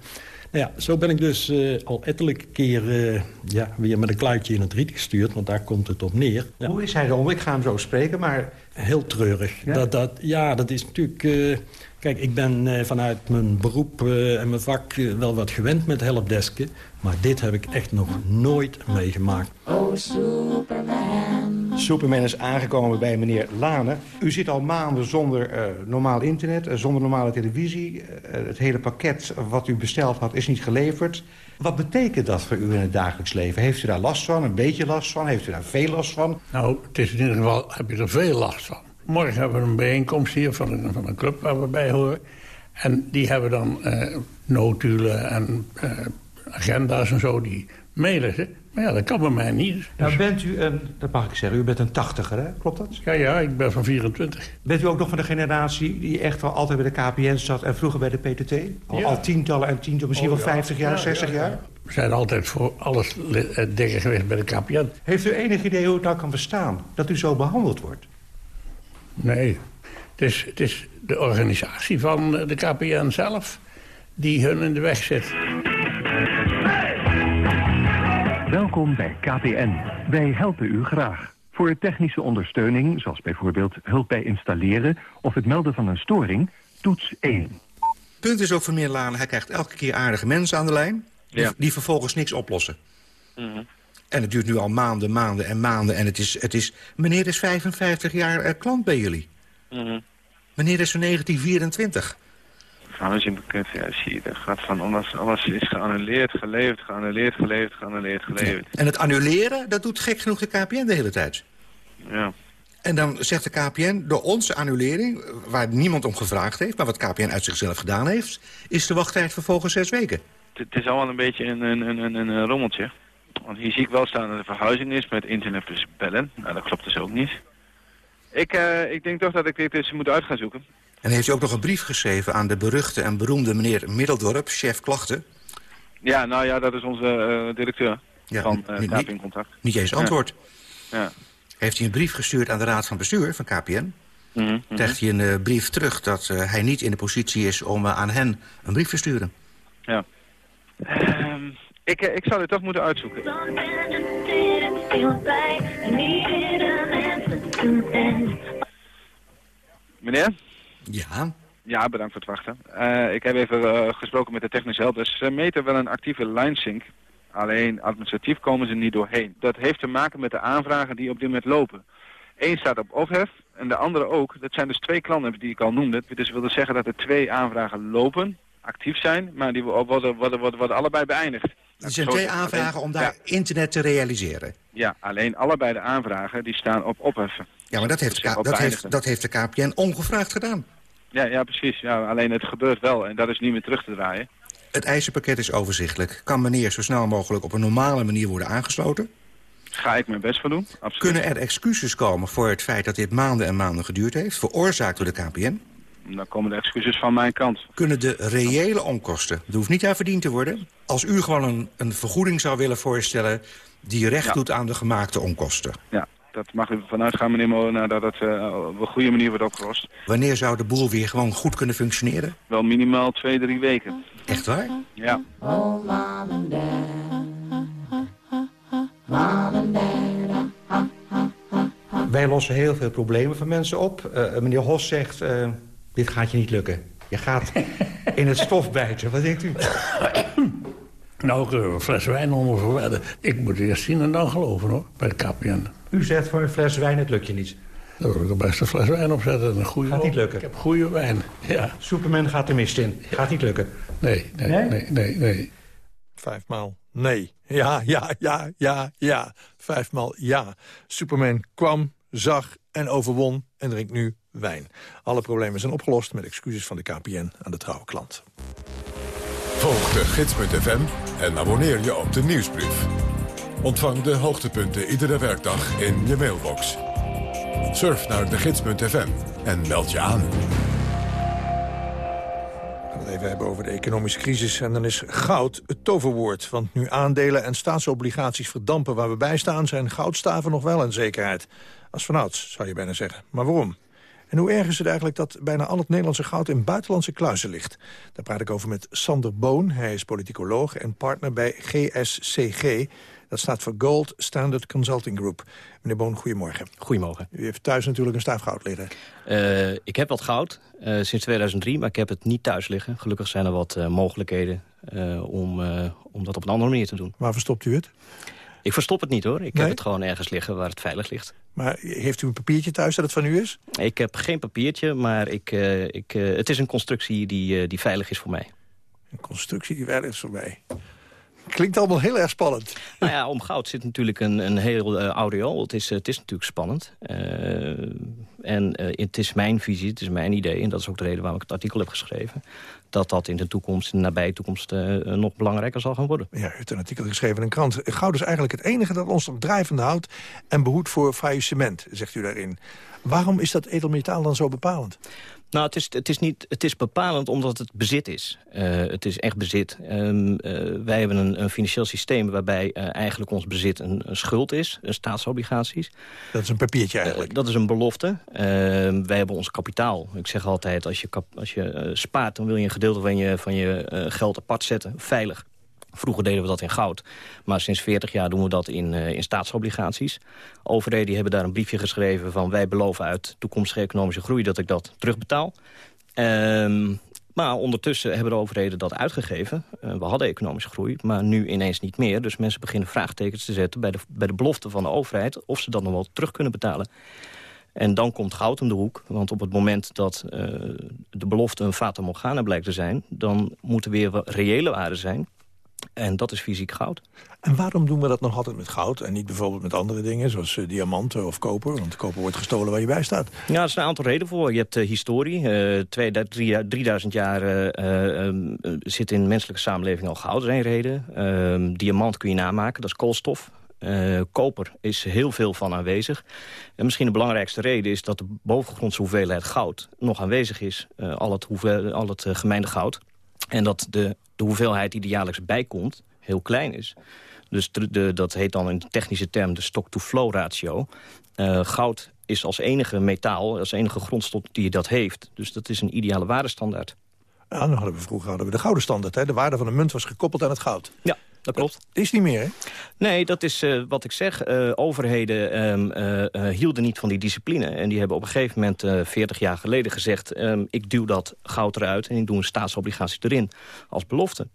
nou ja, zo ben ik dus uh, al ettelijke keer uh, ja, weer met een kluitje in het riet gestuurd. Want daar komt het op neer. Ja. Hoe is hij dan? Ik ga hem zo spreken, maar... Heel treurig. Ja, dat, dat, ja, dat is natuurlijk... Uh, kijk, ik ben vanuit mijn beroep en mijn vak wel wat gewend met helpdesken. Maar dit heb ik echt nog nooit meegemaakt. Oh, Superman. Superman is aangekomen bij meneer Lane. U zit al maanden zonder uh, normaal internet, uh, zonder normale televisie. Uh, het hele pakket wat u besteld had is niet geleverd. Wat betekent dat voor u in het dagelijks leven? Heeft u daar last van, een beetje last van? Heeft u daar veel last van? Nou, het is in ieder geval, heb je er veel last van. Morgen hebben we een bijeenkomst hier van een, van een club waar we bij horen. En die hebben dan notulen en agenda's en zo, die mailen ze. Maar ja, dat kan bij mij niet. Nou bent u een, dat mag ik zeggen, u bent een tachtiger, hè? Klopt dat? Ja, ja, ik ben van 24. Bent u ook nog van de generatie die echt wel altijd bij de KPN zat... en vroeger bij de PTT? Al, Ja. al tientallen en tientallen, misschien Oh, wel ja. 50 jaar, Ja, 60 ja, ja. jaar? We zijn altijd voor alles eh, dikker geweest bij de KPN. Heeft u enig idee hoe het nou kan bestaan dat u zo behandeld wordt? Nee, het is, het is de organisatie van de KPN zelf die hun in de weg zit. Welkom bij KPN. Wij helpen u graag. Voor technische ondersteuning, zoals bijvoorbeeld hulp bij installeren... of het melden van een storing, toets 1. Punt is ook van meneer Laan, hij krijgt elke keer aardige mensen aan de lijn... die, Ja. die vervolgens niks oplossen. En het duurt nu al maanden, maanden en maanden. En het is, het is meneer is 55 jaar eh, klant bij jullie. Meneer is van 1924. Trouwens, in bekend, ja, zie je, dat gaat van alles, alles is geannuleerd, geleverd, geannuleerd, geleverd, geannuleerd, geleverd. En het annuleren, dat doet gek genoeg de KPN de hele tijd. Ja. En dan zegt de KPN, door onze annulering, waar niemand om gevraagd heeft... maar wat KPN uit zichzelf gedaan heeft... is de wachttijd vervolgens zes weken. Het, is allemaal een beetje een, een, een, een, een rommeltje. Want hier zie ik wel staan dat er verhuizing is met internet plus bellen. Nou, dat klopt dus ook niet. Ik, eh, ik denk toch dat ik dit eens moet uit gaan zoeken. En heeft u ook nog een brief geschreven aan de beruchte en beroemde meneer Middeldorp... chef klachten, Ja, nou ja, dat is onze eh, directeur Ja, van uh, niet- KPN Contact. niet eens antwoord. Ja. Heeft hij een brief gestuurd aan de raad van bestuur van KPN... Krijgt hij een brief terug dat hij niet in de positie is om aan hen een brief te sturen. Ja. Ehm, ik, eh, ik zou dit toch moeten uitzoeken. Meneer? Ja? Ja, bedankt voor het wachten. Eh, ik heb even eh, gesproken met de technische help. Dus ze meten wel een actieve line sync. Alleen administratief komen ze niet doorheen. Dat heeft te maken met de aanvragen die op dit moment lopen. Eén staat op ophef en de andere ook. Dat zijn dus twee klanten die ik al noemde. Dus dat wil dus zeggen dat er twee aanvragen lopen, actief zijn, maar die worden, worden, worden, worden, worden allebei beëindigd. Er zijn twee aanvragen om daar internet te realiseren. ja, alleen allebei de aanvragen die staan op opheffen. Ja, maar dat heeft, de Dus dat heeft, dat heeft de KPN ongevraagd gedaan. Ja, ja, precies. Ja, alleen het gebeurt wel en dat is niet meer terug te draaien. Het eisenpakket is overzichtelijk. Kan meneer zo snel mogelijk op een normale manier worden aangesloten? Ga ik mijn best voor doen, absoluut. Kunnen er excuses komen voor het feit dat dit maanden en maanden geduurd heeft... veroorzaakt door de KPN? Dan komen de excuses van mijn kant. Kunnen de reële onkosten, er hoeft niet aan verdiend te worden... als u gewoon een, een vergoeding zou willen voorstellen... die recht Ja. doet aan de gemaakte onkosten? Ja, dat mag u vanuit gaan, meneer Molenaar, dat het eh, op een goede manier wordt opgelost. Wanneer zou de boel weer gewoon goed kunnen functioneren? Wel minimaal twee, drie weken. Echt waar? Ja. Oh. Wij lossen heel veel problemen van mensen op. Eh, meneer Hos zegt, eh, dit gaat je niet lukken. Je gaat in het stof bijten. Wat denkt u? Nou, ik een fles wijn onder. Ik moet eerst zien en dan geloven, hoor, bij de KPN. U zegt voor een fles wijn, het lukt je niet. Daar wil ik er best een fles wijn opzetten. Een goede Gaat niet lukken. Ik heb goede wijn, ja. Superman gaat de mist in. Gaat niet lukken. Nee, nee, Nee? nee, nee, nee. Vijfmaal nee. Ja, ja, ja, ja, ja. Vijfmaal ja. Superman kwam, zag en overwon en drinkt nu wijn. Alle problemen zijn opgelost met excuses van de KPN aan de trouwe klant. Volg de gids.fm en abonneer je op de nieuwsbrief. Ontvang de hoogtepunten iedere werkdag in je mailbox. Surf naar de gids.fm en meld je aan. We gaan het even hebben over de economische crisis. En dan is goud het toverwoord. Want nu aandelen en staatsobligaties verdampen waar we bij staan... zijn goudstaven nog wel een zekerheid. Als vanouds, zou je bijna zeggen. Maar waarom? En hoe erg is het eigenlijk dat bijna al het Nederlandse goud in buitenlandse kluizen ligt? Daar praat ik over met Sander Boon. Hij is politicoloog en partner bij GSCG. Dat staat voor Gold Standard Consulting Group. Meneer Boon, goedemorgen. Goedemorgen. U heeft thuis natuurlijk een staaf goud liggen. Eh, ik heb wat goud eh, sinds 2003, maar ik heb het niet thuis liggen. Gelukkig zijn er wat eh, mogelijkheden om, om dat op een andere manier te doen. Waar verstopt u het? Ik verstop het niet hoor. Ik Nee? heb het gewoon ergens liggen waar het veilig ligt. Maar heeft u een papiertje thuis dat het van u is? Ik heb geen papiertje, maar ik, eh, ik, eh, het is een constructie die, eh, die veilig is voor mij. Een constructie die veilig is voor mij. Klinkt allemaal heel erg spannend. Nou ja, om goud zit natuurlijk een, een heel aureool. Het is, het is natuurlijk spannend. En uh, het is mijn visie, het is mijn idee... en dat is ook de reden waarom ik het artikel heb geschreven... dat dat in de toekomst, in de nabije toekomst... Uh, nog belangrijker zal gaan worden. Ja, u heeft een artikel geschreven in een krant. Goud is eigenlijk het enige dat ons nog drijvende houdt... en behoedt voor faillissement, zegt u daarin. Waarom is dat edelmetaal dan zo bepalend? Nou, het is, het, is niet, het is bepalend omdat het bezit is. Uh, het is echt bezit. Um, uh, wij hebben een, een, financieel systeem waarbij uh, eigenlijk ons bezit een, een, schuld is. Een staatsobligaties. Dat is een papiertje eigenlijk? dat is een belofte. Ehm, wij hebben ons kapitaal. Ik zeg altijd, als je, als je spaart... dan wil je een gedeelte van je, van je geld apart zetten. Veilig. Vroeger deden we dat in goud. Maar sinds 40 jaar doen we dat in, uh, in staatsobligaties. Overheden hebben daar een briefje geschreven van... wij beloven uit toekomstige economische groei dat ik dat terugbetaal. Um, maar ondertussen hebben de overheden dat uitgegeven. Uh, we hadden economische groei, maar nu ineens niet meer. Dus mensen beginnen vraagtekens te zetten bij de, bij de belofte van de overheid... of ze dat nog wel terug kunnen betalen. En dan komt goud om de hoek. Want op het moment dat uh, de belofte een fata morgana blijkt te zijn... dan moet er weer reële waarde zijn. En dat is fysiek goud. En waarom doen we dat nog altijd met goud en niet bijvoorbeeld met andere dingen... zoals uh, diamanten of koper? Want koper wordt gestolen waar je bij staat. Ja, er is een aantal redenen voor. Je hebt uh, historie. Uh, 3000 jaar um, zit in menselijke samenleving al goud. Dat is één reden. Ehm, diamant kun je namaken, dat is koolstof. Uh, koper is heel veel van aanwezig. En misschien de belangrijkste reden is dat de bovengrondse hoeveelheid goud nog aanwezig is. Uh, al het, hoeveel, al het uh, gemeende goud. En dat de, de hoeveelheid die er jaarlijks bijkomt heel klein is. Dus de, de, dat heet dan in de technische term de stock-to-flow ratio. Uh, goud is als enige metaal, als enige grondstof die dat heeft. Dus dat is een ideale waardestandaard. Ja, dan hadden we vroeger hadden we de gouden standaard. Hè? De waarde van een munt was gekoppeld aan het goud. Ja, dat klopt. Dat is niet meer, hè? Nee, dat is uh, wat ik zeg. Uh, overheden um, uh, hielden niet van die discipline. En die hebben op een gegeven moment, 40 jaar geleden, gezegd... Um, ik duw dat goud eruit en ik doe een staatsobligatie erin als belofte.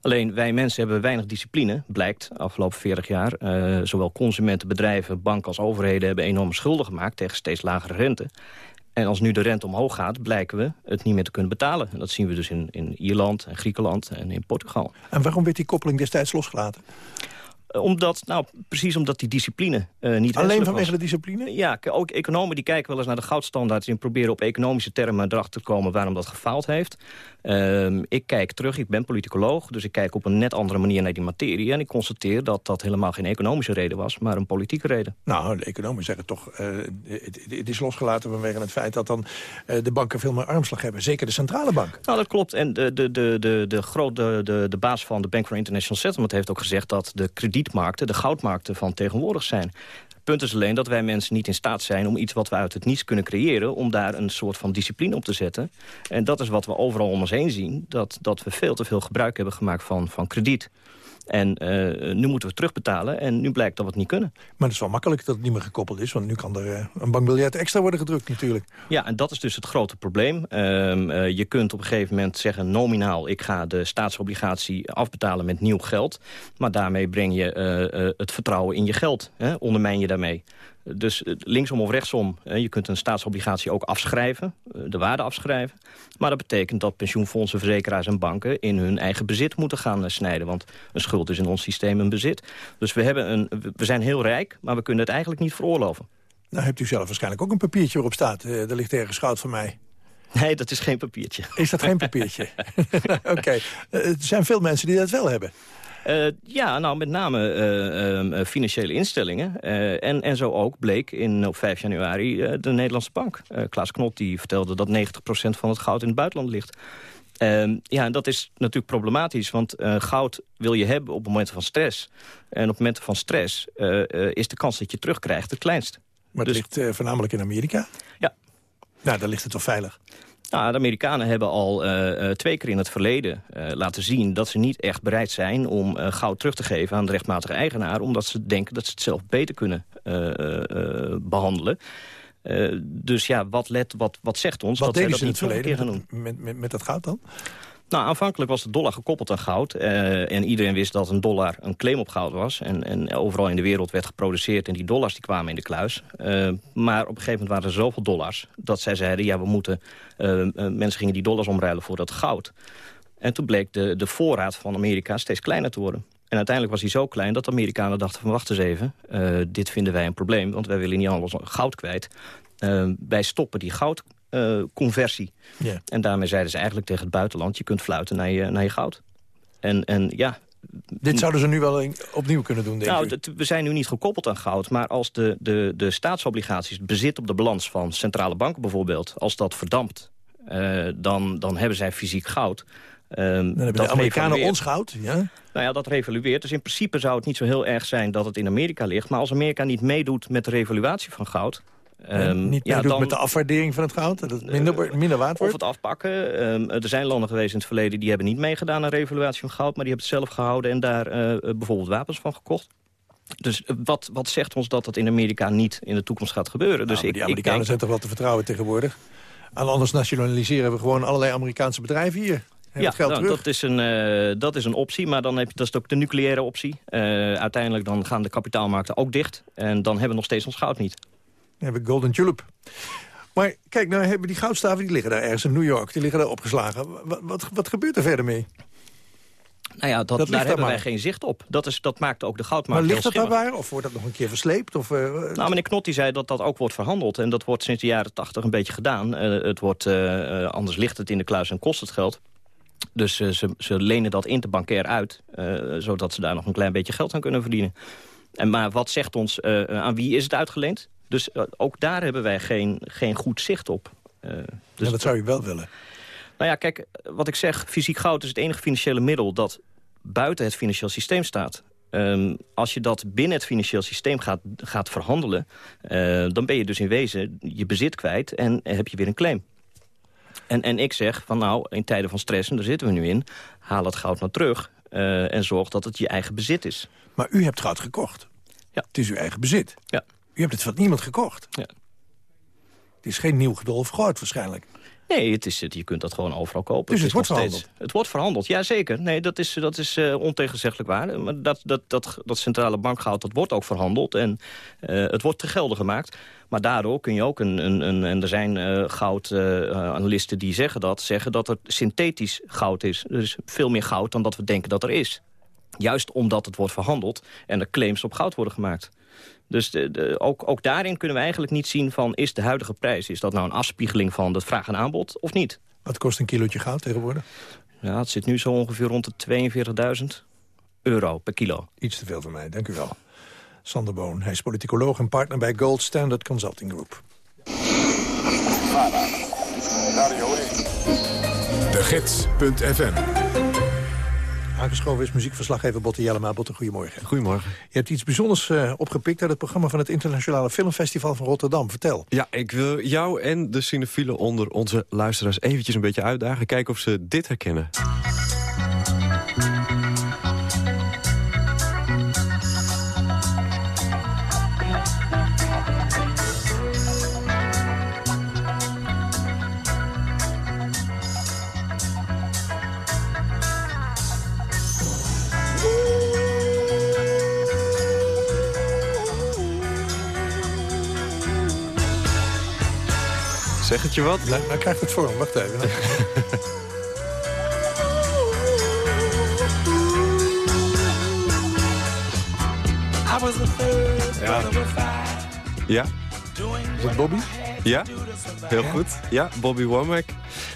Alleen wij mensen hebben weinig discipline, blijkt, afgelopen 40 jaar. Uh, zowel consumenten, bedrijven, banken als overheden hebben enorme schulden gemaakt tegen steeds lagere rente. En als nu de rente omhoog gaat, blijken we het niet meer te kunnen betalen. En dat zien we dus in, in Ierland en Griekenland en in Portugal. En waarom werd die koppeling destijds losgelaten? Omdat, nou, precies omdat die discipline uh, niet Alleen vanwege de discipline? Ja, ook economen die kijken wel eens naar de goudstandaards... en proberen op economische termen erachter te komen waarom dat gefaald heeft. Uh, ik kijk terug, ik ben politicoloog, dus ik kijk op een net andere manier naar die materie... en ik constateer dat dat helemaal geen economische reden was, maar een politieke reden. Nou, de economen zeggen toch, uh, het, het, is losgelaten vanwege het feit dat dan de banken veel meer armslag hebben. Zeker de centrale bank. Nou, dat klopt. En de, de, de, de, de, de, de baas van de Bank for International Settlement heeft ook gezegd dat de de goudmarkten van tegenwoordig zijn. Het punt is alleen dat wij mensen niet in staat zijn... om iets wat we uit het niets kunnen creëren... om daar een soort van discipline op te zetten. En dat is wat we overal om ons heen zien. Dat, dat we veel te veel gebruik hebben gemaakt van, van krediet. En uh, nu moeten we terugbetalen en nu blijkt dat we het niet kunnen. Maar het is wel makkelijk dat het niet meer gekoppeld is... want nu kan er uh, een bankbiljet extra worden gedrukt natuurlijk. Ja, en dat is dus het grote probleem. Uh, je kunt op een gegeven moment zeggen nominaal... ik ga de staatsobligatie afbetalen met nieuw geld. Maar daarmee breng je het vertrouwen in je geld. Hè? Ondermijn je daarmee. Dus linksom of rechtsom, je kunt een staatsobligatie ook afschrijven, de waarde afschrijven. Maar dat betekent dat pensioenfondsen, verzekeraars en banken in hun eigen bezit moeten gaan snijden. Want een schuld is in ons systeem een bezit. Dus we, hebben een, we zijn heel rijk, maar we kunnen het eigenlijk niet veroorloven. Nou hebt u zelf waarschijnlijk ook een papiertje waarop staat, er ligt ergens goud van mij. Nee, dat is geen papiertje. Is dat geen papiertje? Oké, okay. er zijn veel mensen die dat wel hebben. Uh, ja, nou met name uh, uh, financiële instellingen. en, en zo ook bleek in, op 5 januari de Nederlandse bank. Klaas Knot die vertelde dat 90% van het goud in het buitenland ligt. Ehm, ja, en dat is natuurlijk problematisch, want goud wil je hebben op momenten van stress. En op momenten van stress is de kans dat je terugkrijgt het kleinst. Maar het dus... ligt voornamelijk in Amerika? Ja. Nou, daar ligt het toch veilig? Nou, de Amerikanen hebben al uh, twee keer in het verleden uh, laten zien... dat ze niet echt bereid zijn om uh, goud terug te geven aan de rechtmatige eigenaar... omdat ze denken dat ze het zelf beter kunnen behandelen. dus ja, wat, let, wat, wat zegt ons? Wat dat ze dat niet verleden keer gaan doen? met, met, met dat goud dan? Nou, aanvankelijk was de dollar gekoppeld aan goud. Uh, en iedereen wist dat een dollar een claim op goud was. En, en overal in de wereld werd geproduceerd en die dollars die kwamen in de kluis. Uh, maar op een gegeven moment waren er zoveel dollars dat zij zeiden... ja, we moeten... Uh, mensen gingen die dollars omruilen voor dat goud. En toen bleek de, de voorraad van Amerika steeds kleiner te worden. En uiteindelijk was hij zo klein dat de Amerikanen dachten van... wacht eens even, dit vinden wij een probleem, want wij willen niet alles goud kwijt. Eh, wij stoppen die goudconversie. Ja. En daarmee zeiden ze eigenlijk tegen het buitenland... je kunt fluiten naar je, naar je goud. En, en ja... Dit zouden ze nu wel opnieuw kunnen doen, denk Nou, ik. we zijn nu niet gekoppeld aan goud. Maar als de, de, de staatsobligaties, het bezit op de balans van centrale banken bijvoorbeeld... als dat verdampt, eh, dan, dan hebben zij fysiek goud. Ehm, Dan hebben de Amerikanen ons goud, ja? Nou ja, dat revalueert. Dus in principe zou het niet zo heel erg zijn dat het in Amerika ligt. Maar als Amerika niet meedoet met de revaluatie van goud... En ehm, niet ja, dan- met de afwaardering van het goud, dat het minder, minder waard Of wordt? het afpakken. Ehm, er zijn landen geweest in het verleden die hebben niet meegedaan aan revaluatie van goud. Maar die hebben het zelf gehouden en daar eh, bijvoorbeeld wapens van gekocht. Dus eh, wat, wat zegt ons dat dat in Amerika niet in de toekomst gaat gebeuren? Dus Nou, ik, die ik Amerikanen denk, zijn toch wel te vertrouwen tegenwoordig? Aan anders nationaliseren we gewoon allerlei Amerikaanse bedrijven hier. Hebben ja, het geld nou, terug. dat, is een, eh, dat is een optie, maar dan heb je, dat is ook de nucleaire optie. Eh, uiteindelijk dan gaan de kapitaalmarkten ook dicht. En dan hebben we nog steeds ons goud niet. Dan hebben we Golden Tulip. Maar kijk, nou hebben die goudstaven, die liggen daar ergens in New York. Die liggen daar opgeslagen. Wat, wat, wat gebeurt er verder mee? Nou ja, dat, Dat ligt daar daar hebben wij maar. geen zicht op. Dat, is, dat maakt ook de Maar goudmarkt ligt heel dat daar waar? Of wordt dat nog een keer versleept? Of, eh, Nou, meneer Knot die zei dat dat ook wordt verhandeld. En dat wordt sinds de jaren tachtig een beetje gedaan. Eh, het wordt, eh, anders ligt het in de kluis en kost het geld. Dus ze, ze lenen dat interbankair uit. zodat ze daar nog een klein beetje geld aan kunnen verdienen. En, maar wat zegt ons, aan wie is het uitgeleend? Dus eh, ook daar hebben wij geen, geen goed zicht op. Eh, dus ja, dat zou je wel willen. nou ja, kijk, wat ik zeg, fysiek goud is het enige financiële middel... dat buiten het financieel systeem staat. Ehm, als je dat binnen het financieel systeem gaat, gaat verhandelen... eh, dan ben je dus in wezen je bezit kwijt en heb je weer een claim. En, en ik zeg van nou, in tijden van stress, en daar zitten we nu in... haal het goud nou terug en zorg dat het je eigen bezit is. Maar u hebt goud gekocht. Ja. Het is uw eigen bezit. Ja. U hebt het van niemand gekocht. Ja. Het is geen nieuw gedolven goud waarschijnlijk. Nee, het is, het- je kunt dat gewoon overal kopen. Dus het is wordt nog steeds- verhandeld? Het wordt verhandeld, ja zeker. Nee, dat is, dat is eh, ontegenzeggelijk waar. Maar dat, dat, dat, dat centrale bankgoud, dat wordt ook verhandeld. En eh, het wordt te gelden gemaakt. Maar daardoor kun je ook een... een, een en er zijn eh goudanalisten die zeggen dat. Zeggen dat er synthetisch goud is. Dus veel meer goud dan dat we denken dat er is. Juist omdat het wordt verhandeld en er claims op goud worden gemaakt. Dus de, de- ook, ook daarin kunnen we eigenlijk niet zien van... is de huidige prijs, is dat nou een afspiegeling van het vraag en aanbod of niet? Wat kost een kilootje goud tegenwoordig? Ja, het zit nu zo ongeveer rond de 42.000 euro per kilo. Iets te veel voor mij, dank u wel. Sander Boon, hij is politicoloog en partner bij Gold Standard Consulting Group. De Gids.fm Aangeschoven is muziekverslaggever Botte Jellema. Botte, goedemorgen. Goedemorgen. Je hebt iets bijzonders eh, opgepikt uit het programma van het Internationale Filmfestival van Rotterdam. Vertel. Ja, ik wil jou en de cinefielen onder onze luisteraars eventjes een beetje uitdagen. Kijken of ze dit herkennen. Zeg het je wat? Nou, nou krijgt het vorm. Wacht even. Ja. Ja? Is het Bobby? Ja, heel goed. Ja, Bobby Womack.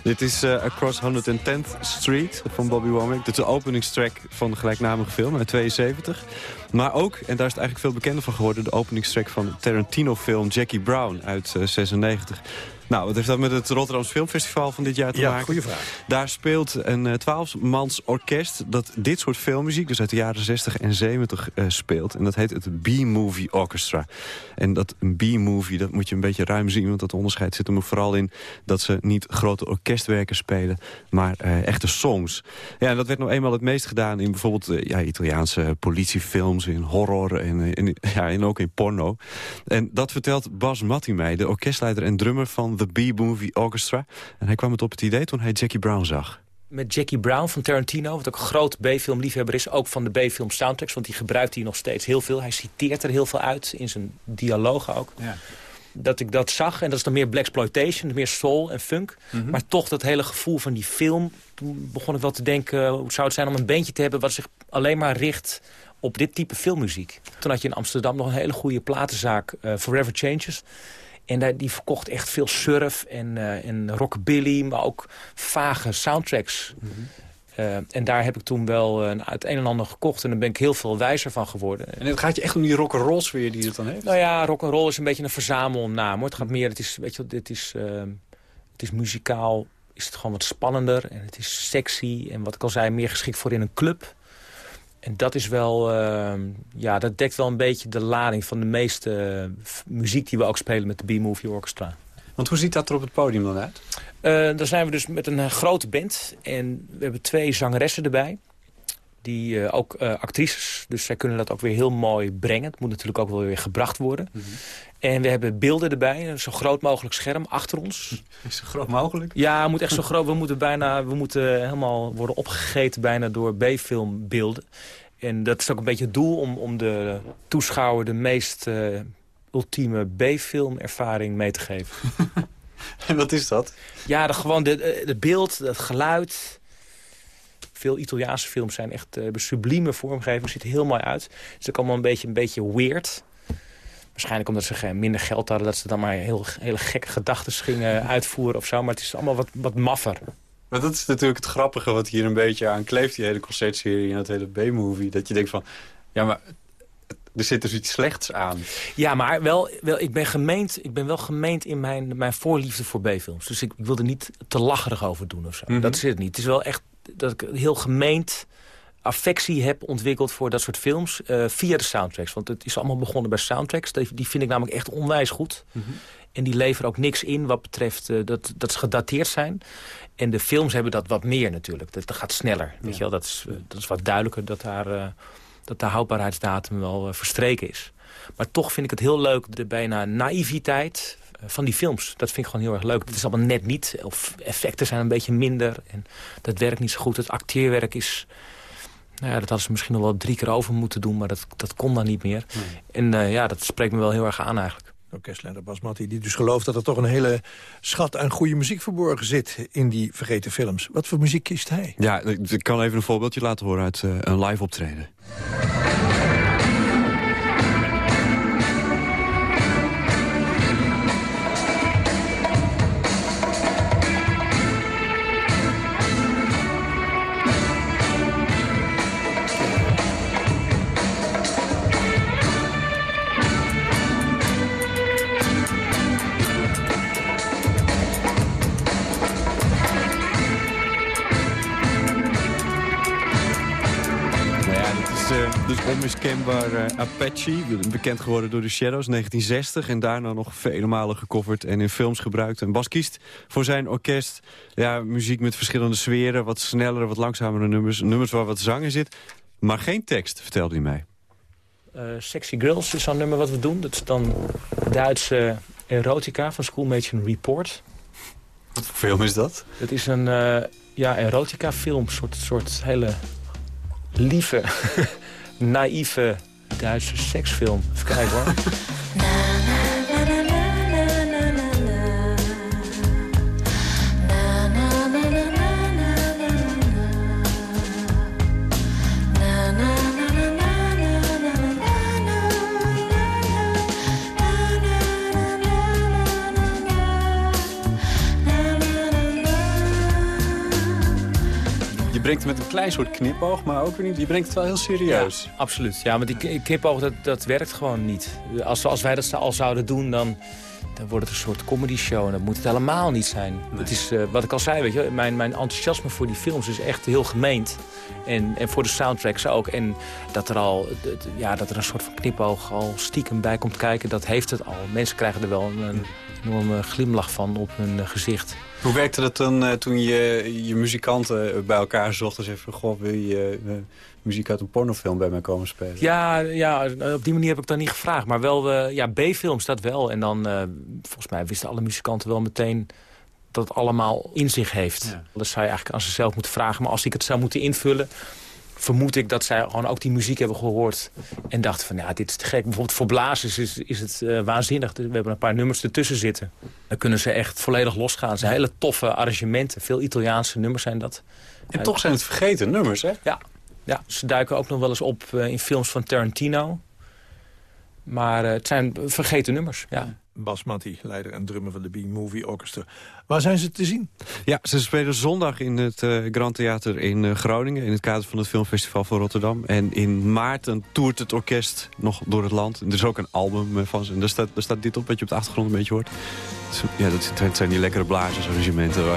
Dit is eh, Across 110th Street van Bobby Womack. Dit is de openingstrack van de gelijknamige film uit 72. Maar ook, en daar is het eigenlijk veel bekender van geworden... de openingstrack van de Tarantino-film Jackie Brown uit eh, 96. Nou, wat heeft dat met het Rotterdams Filmfestival van dit jaar te Ja, maken? goede vraag. Daar speelt een twaalfmans orkest dat dit soort filmmuziek... dus uit de jaren 60 en 70 eh, speelt. En dat heet het B-Movie Orchestra. En dat B-Movie, dat moet je een beetje ruim zien... want dat onderscheid zit er maar vooral in... dat ze niet grote orkestwerken spelen, maar eh, echte songs. Ja, en dat werd nou eenmaal het meest gedaan in bijvoorbeeld... eh, ja, Italiaanse politiefilms, in horror en, eh, in, ja, en ook in porno. En dat vertelt Bas Matti mij, de orkestleider en drummer van The B-Movie Orchestra. En hij kwam het op het idee toen hij Jackie Brown zag. met Jackie Brown van Tarantino... wat ook een groot B-filmliefhebber is. Ook van de B-film soundtracks, want die gebruikt hij nog steeds heel veel. Hij citeert er heel veel uit, in zijn dialogen ook. Ja. Dat ik dat zag, en dat is dan meer blaxploitation, meer soul en funk. Mhm. Maar toch dat hele gevoel van die film... toen begon ik wel te denken, hoe zou het zijn om een bandje te hebben... wat zich alleen maar richt op dit type filmmuziek. Toen had je in Amsterdam nog een hele goede platenzaak, eh, Forever Changes... En daar, die verkocht echt veel surf en, uh, en rockabilly, maar ook vage soundtracks. Uh, en daar heb ik toen wel uh, het een en ander gekocht. En daar ben ik heel veel wijzer van geworden. En het gaat je echt om die rock'n'roll sfeer die het dan heeft? Nou ja, rock'n'roll is een beetje een verzamelnaam. Hoor. Het gaat meer, het is, weet je, dit is, uh, het is muzikaal, is het gewoon wat spannender. En het is sexy. En wat ik al zei, meer geschikt voor in een club. En dat is wel, ja, dat dekt wel een beetje de lading van de meeste muziek die we ook spelen met de B-Movie Orchestra. Want hoe ziet dat er op het podium dan uit? Uh, dan zijn we dus met een uh, grote band. En we hebben twee zangeressen erbij. Die uh, ook actrices. Dus zij kunnen dat ook weer heel mooi brengen. Het moet natuurlijk ook wel weer gebracht worden. Mm -hmm. En we hebben beelden erbij. Een zo groot mogelijk scherm achter ons. Zo groot mogelijk? Ja, het moet echt zo groot. We moeten, bijna, we moeten helemaal worden opgegeten bijna door B-filmbeelden. En dat is ook een beetje het doel om, om de toeschouwer de meest ultieme B-filmervaring mee te geven. En wat is dat? Ja, de, gewoon de, de beeld, het geluid. Veel Italiaanse films zijn echt uh, sublieme vormgeving. Ziet er heel mooi uit. Het is ook allemaal een beetje, een beetje weird. Waarschijnlijk omdat ze minder geld hadden... dat ze dan maar heel, hele gekke gedachten gingen uitvoeren of zo. Maar het is allemaal wat, wat maffer. Maar dat is natuurlijk het grappige wat hier een beetje aan kleeft... die hele concertserie en dat hele B-movie. Dat je denkt van... ja, maar er zit dus iets slechts aan. Ja, maar wel, wel, ik, ben gemeend, ik ben wel gemeend in mijn, mijn voorliefde voor B-films. Dus ik, ik wil er niet te lacherig over doen of zo. Mhm. Dat is het niet. Het is wel echt dat ik heel gemeend affectie heb ontwikkeld voor dat soort films uh, via de soundtracks. Want het is allemaal begonnen bij soundtracks. Die, vind ik namelijk echt onwijs goed. Mhm. En die leveren ook niks in wat betreft uh, dat, dat ze gedateerd zijn. En de films hebben dat wat meer natuurlijk. Dat, dat gaat sneller. Weet je wel? Dat, is, uh, dat is wat duidelijker dat daar dat de houdbaarheidsdatum wel verstreken is. Maar toch vind ik het heel leuk, de bijna naïviteit van die films. Dat vind ik gewoon heel erg leuk. Het is allemaal net niet. Of effecten zijn een beetje minder. En dat werkt niet zo goed. Het acteerwerk is... Nou ja, dat hadden ze misschien nog wel drie keer over moeten doen. Maar dat, dat kon dan niet meer. Nee. En uh, ja, dat spreekt me wel heel erg aan eigenlijk. Orkestleider Bas Matti, die dus gelooft dat er toch een hele schat aan goede muziek verborgen zit in die vergeten films. Wat voor muziek kiest hij? Ja, ik kan even een voorbeeldje laten horen uit uh, een live optreden. Onmiskenbaar uh, Apache, bekend geworden door de Shadows, 1960. En daarna nog vele malen gecoverd en in films gebruikt. En Bas kiest voor zijn orkest ja, muziek met verschillende sferen. Wat snellere, wat langzamere nummers. Nummers waar wat zang in zit, maar geen tekst, vertelde hij mij. Uh, Sexy Girls is zo'n nummer wat we doen. Dat is dan Duitse erotica van Schoolmation Report. Wat voor film is dat? Het is een uh, ja, erotica film, soort, soort hele lieve... naïeve Duitse seksfilm. Even kijken hoor. brengt het met een klein soort knipoog, maar ook weer niet. Je brengt het wel heel serieus. Ja, absoluut. Ja, maar die knipoog, dat, dat werkt gewoon niet. Als, als wij dat al zouden doen, dan, dan wordt het een soort comedy show. En dat moet het helemaal niet zijn. Nee. Het is, uh, wat ik al zei, weet je, mijn, mijn enthousiasme voor die films is echt heel gemeend. En, en voor de soundtracks ook. En dat er al ja, dat er een soort van knipoog al stiekem bij komt kijken, dat heeft het al. Mensen krijgen er wel een, een enorme glimlach van op hun gezicht. Hoe werkte dat dan uh, toen je je muzikanten bij elkaar zocht en zei van... goh, wil je uh, muziek uit een pornofilm bij mij komen spelen? Ja, ja, op die manier heb ik dat niet gevraagd. Maar wel, uh, ja, B-films, dat wel. En dan, volgens mij wisten alle muzikanten wel meteen dat het allemaal in zich heeft. Ja. Dat zou je eigenlijk aan zichzelf moeten vragen. Maar als ik het zou moeten invullen vermoed ik dat zij gewoon ook die muziek hebben gehoord. En dachten van, ja, dit is te gek. Bijvoorbeeld voor blazers is, is het uh, waanzinnig. We hebben een paar nummers ertussen zitten. Dan kunnen ze echt volledig losgaan. Het zijn hele toffe arrangementen. Veel Italiaanse nummers zijn dat. En toch zijn het vergeten nummers, hè? Ja, ja ze duiken ook nog wel eens op uh, in films van Tarantino. Maar uh, het zijn vergeten nummers, ja. Bas Matti, leider en drummer van de B-Movie Orchestra. Waar zijn ze te zien? Ja, ze spelen zondag in het uh, Grand Theater in uh, Groningen... in het kader van het Filmfestival van Rotterdam. En in maart toert het orkest nog door het land. Er is ook een album van ze. En daar staat, dit op, wat je op de achtergrond een beetje hoort. Ja, dat zijn die lekkere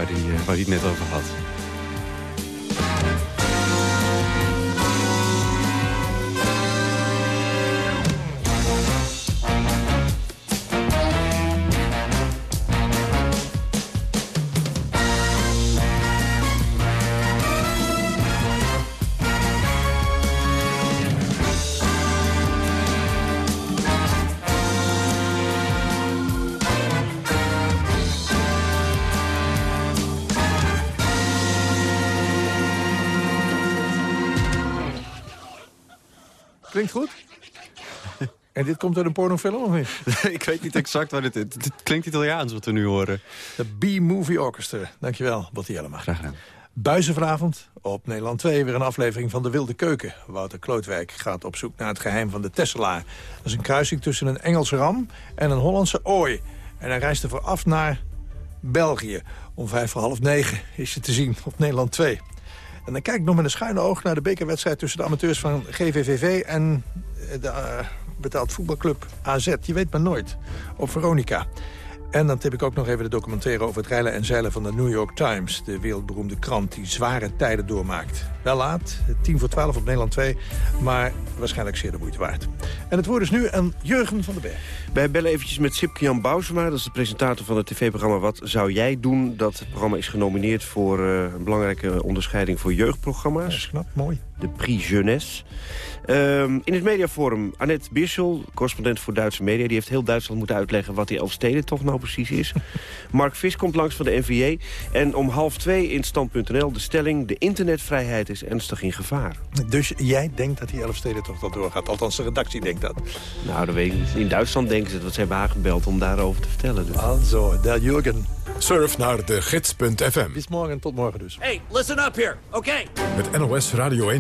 hij uh, waar die het net over had. En dit komt uit een pornofilm of niet? ik weet niet exact waar dit is. Het klinkt Italiaans wat we nu horen. De B-Movie Orchestra. Dankjewel, Botti Jellema. Graag gedaan. Buizen vanavond op Nederland 2 weer een aflevering van De Wilde Keuken. Wouter Klootwijk gaat op zoek naar het geheim van de Tesla. Dat is een kruising tussen een Engelse ram en een Hollandse ooi. En hij reist ervoor af naar België. Om vijf voor half negen is je te zien op Nederland 2. En dan kijk ik nog met een schuine oog naar de bekerwedstrijd... tussen de amateurs van GVVV en de uh, betaald voetbalclub AZ. Je weet maar nooit. Op Veronica. En dan tip ik ook nog even de documentaire over het rijlen en zeilen van de New York Times. De wereldberoemde krant die zware tijden doormaakt. Wel laat, tien voor twaalf op Nederland 2, maar waarschijnlijk zeer de moeite waard. En het woord is nu aan Jurgen van den Berg. Wij bellen eventjes met Sipke-Jan Bousema, dat is de presentator van het tv-programma Wat zou jij doen? Dat programma is genomineerd voor uh, een belangrijke onderscheiding voor jeugdprogramma's. Dat is knap, mooi. De Prix Jeunesse. Um, in het mediaforum Annette Birschel, correspondent voor Duitse media... die heeft heel Duitsland moeten uitleggen wat die Elfsteden toch nou precies is. Mark Vis komt langs van de NVJ. En om half twee in stand.nl de stelling... de internetvrijheid is ernstig in gevaar. Dus jij denkt dat die Elfsteden toch wel doorgaat? Althans, de redactie denkt dat. Nou, dat weet ik niet. In Duitsland denken ze het, want ze hebben aangebeld om daarover te vertellen. Dus. Also, der Jurgen. Surf naar de gids.fm. Bis morgen, tot morgen dus. Hey, listen up here, okay? Het NOS Radio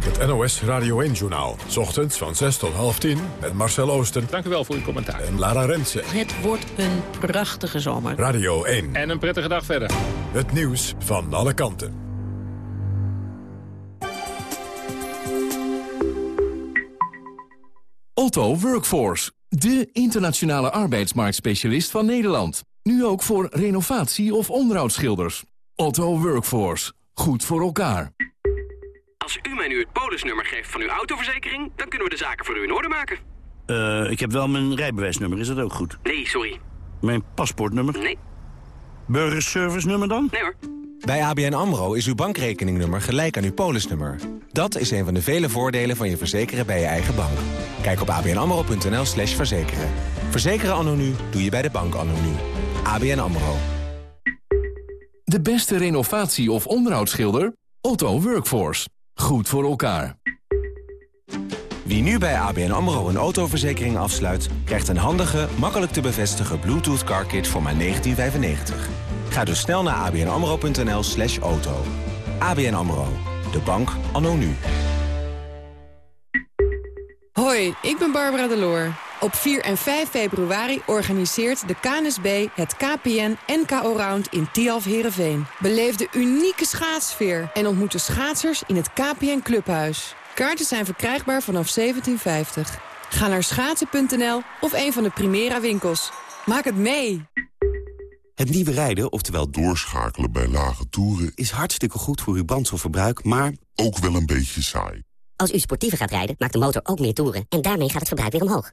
Het NOS Radio 1-journaal. Ochtends van 6 tot half 10 met Marcel Oosten. Dank u wel voor uw commentaar. En Lara Rensen. Het wordt een prachtige zomer. Radio 1. En een prettige dag verder. Het nieuws van alle kanten. Otto Workforce. De internationale arbeidsmarktspecialist van Nederland. Nu ook voor renovatie- of onderhoudsschilders. Otto Workforce. Goed voor elkaar. Als u mij nu het polisnummer geeft van uw autoverzekering... dan kunnen we de zaken voor u in orde maken. Uh, ik heb wel mijn rijbewijsnummer, is dat ook goed? Nee, sorry. Mijn paspoortnummer? Nee. Burgerservice nummer dan? Nee hoor. Bij ABN AMRO is uw bankrekeningnummer gelijk aan uw polisnummer. Dat is een van de vele voordelen van je verzekeren bij je eigen bank. Kijk op abnamro.nl slash verzekeren. Verzekeren anno nu doe je bij de bank anno nu. ABN AMRO. De beste renovatie- of onderhoudsschilder? Otto Workforce. Goed voor elkaar. Wie nu bij ABN AMRO een autoverzekering afsluit... krijgt een handige, makkelijk te bevestigen Bluetooth car kit voor maar 1995. Ga dus snel naar abnamro.nl slash auto. ABN AMRO. De bank anno nu. Hoi, ik ben Barbara Deloor. Op 4 en 5 februari organiseert de KNSB het KPN NKO Round in Tialf Herenveen. Beleef de unieke schaatsfeer en ontmoet de schaatsers in het KPN Clubhuis. Kaarten zijn verkrijgbaar vanaf 1750. Ga naar schaatsen.nl of een van de Primera winkels. Maak het mee! Het nieuwe rijden, oftewel doorschakelen bij lage toeren... is hartstikke goed voor uw brandstofverbruik, maar ook wel een beetje saai. Als u sportiever gaat rijden, maakt de motor ook meer toeren... en daarmee gaat het verbruik weer omhoog.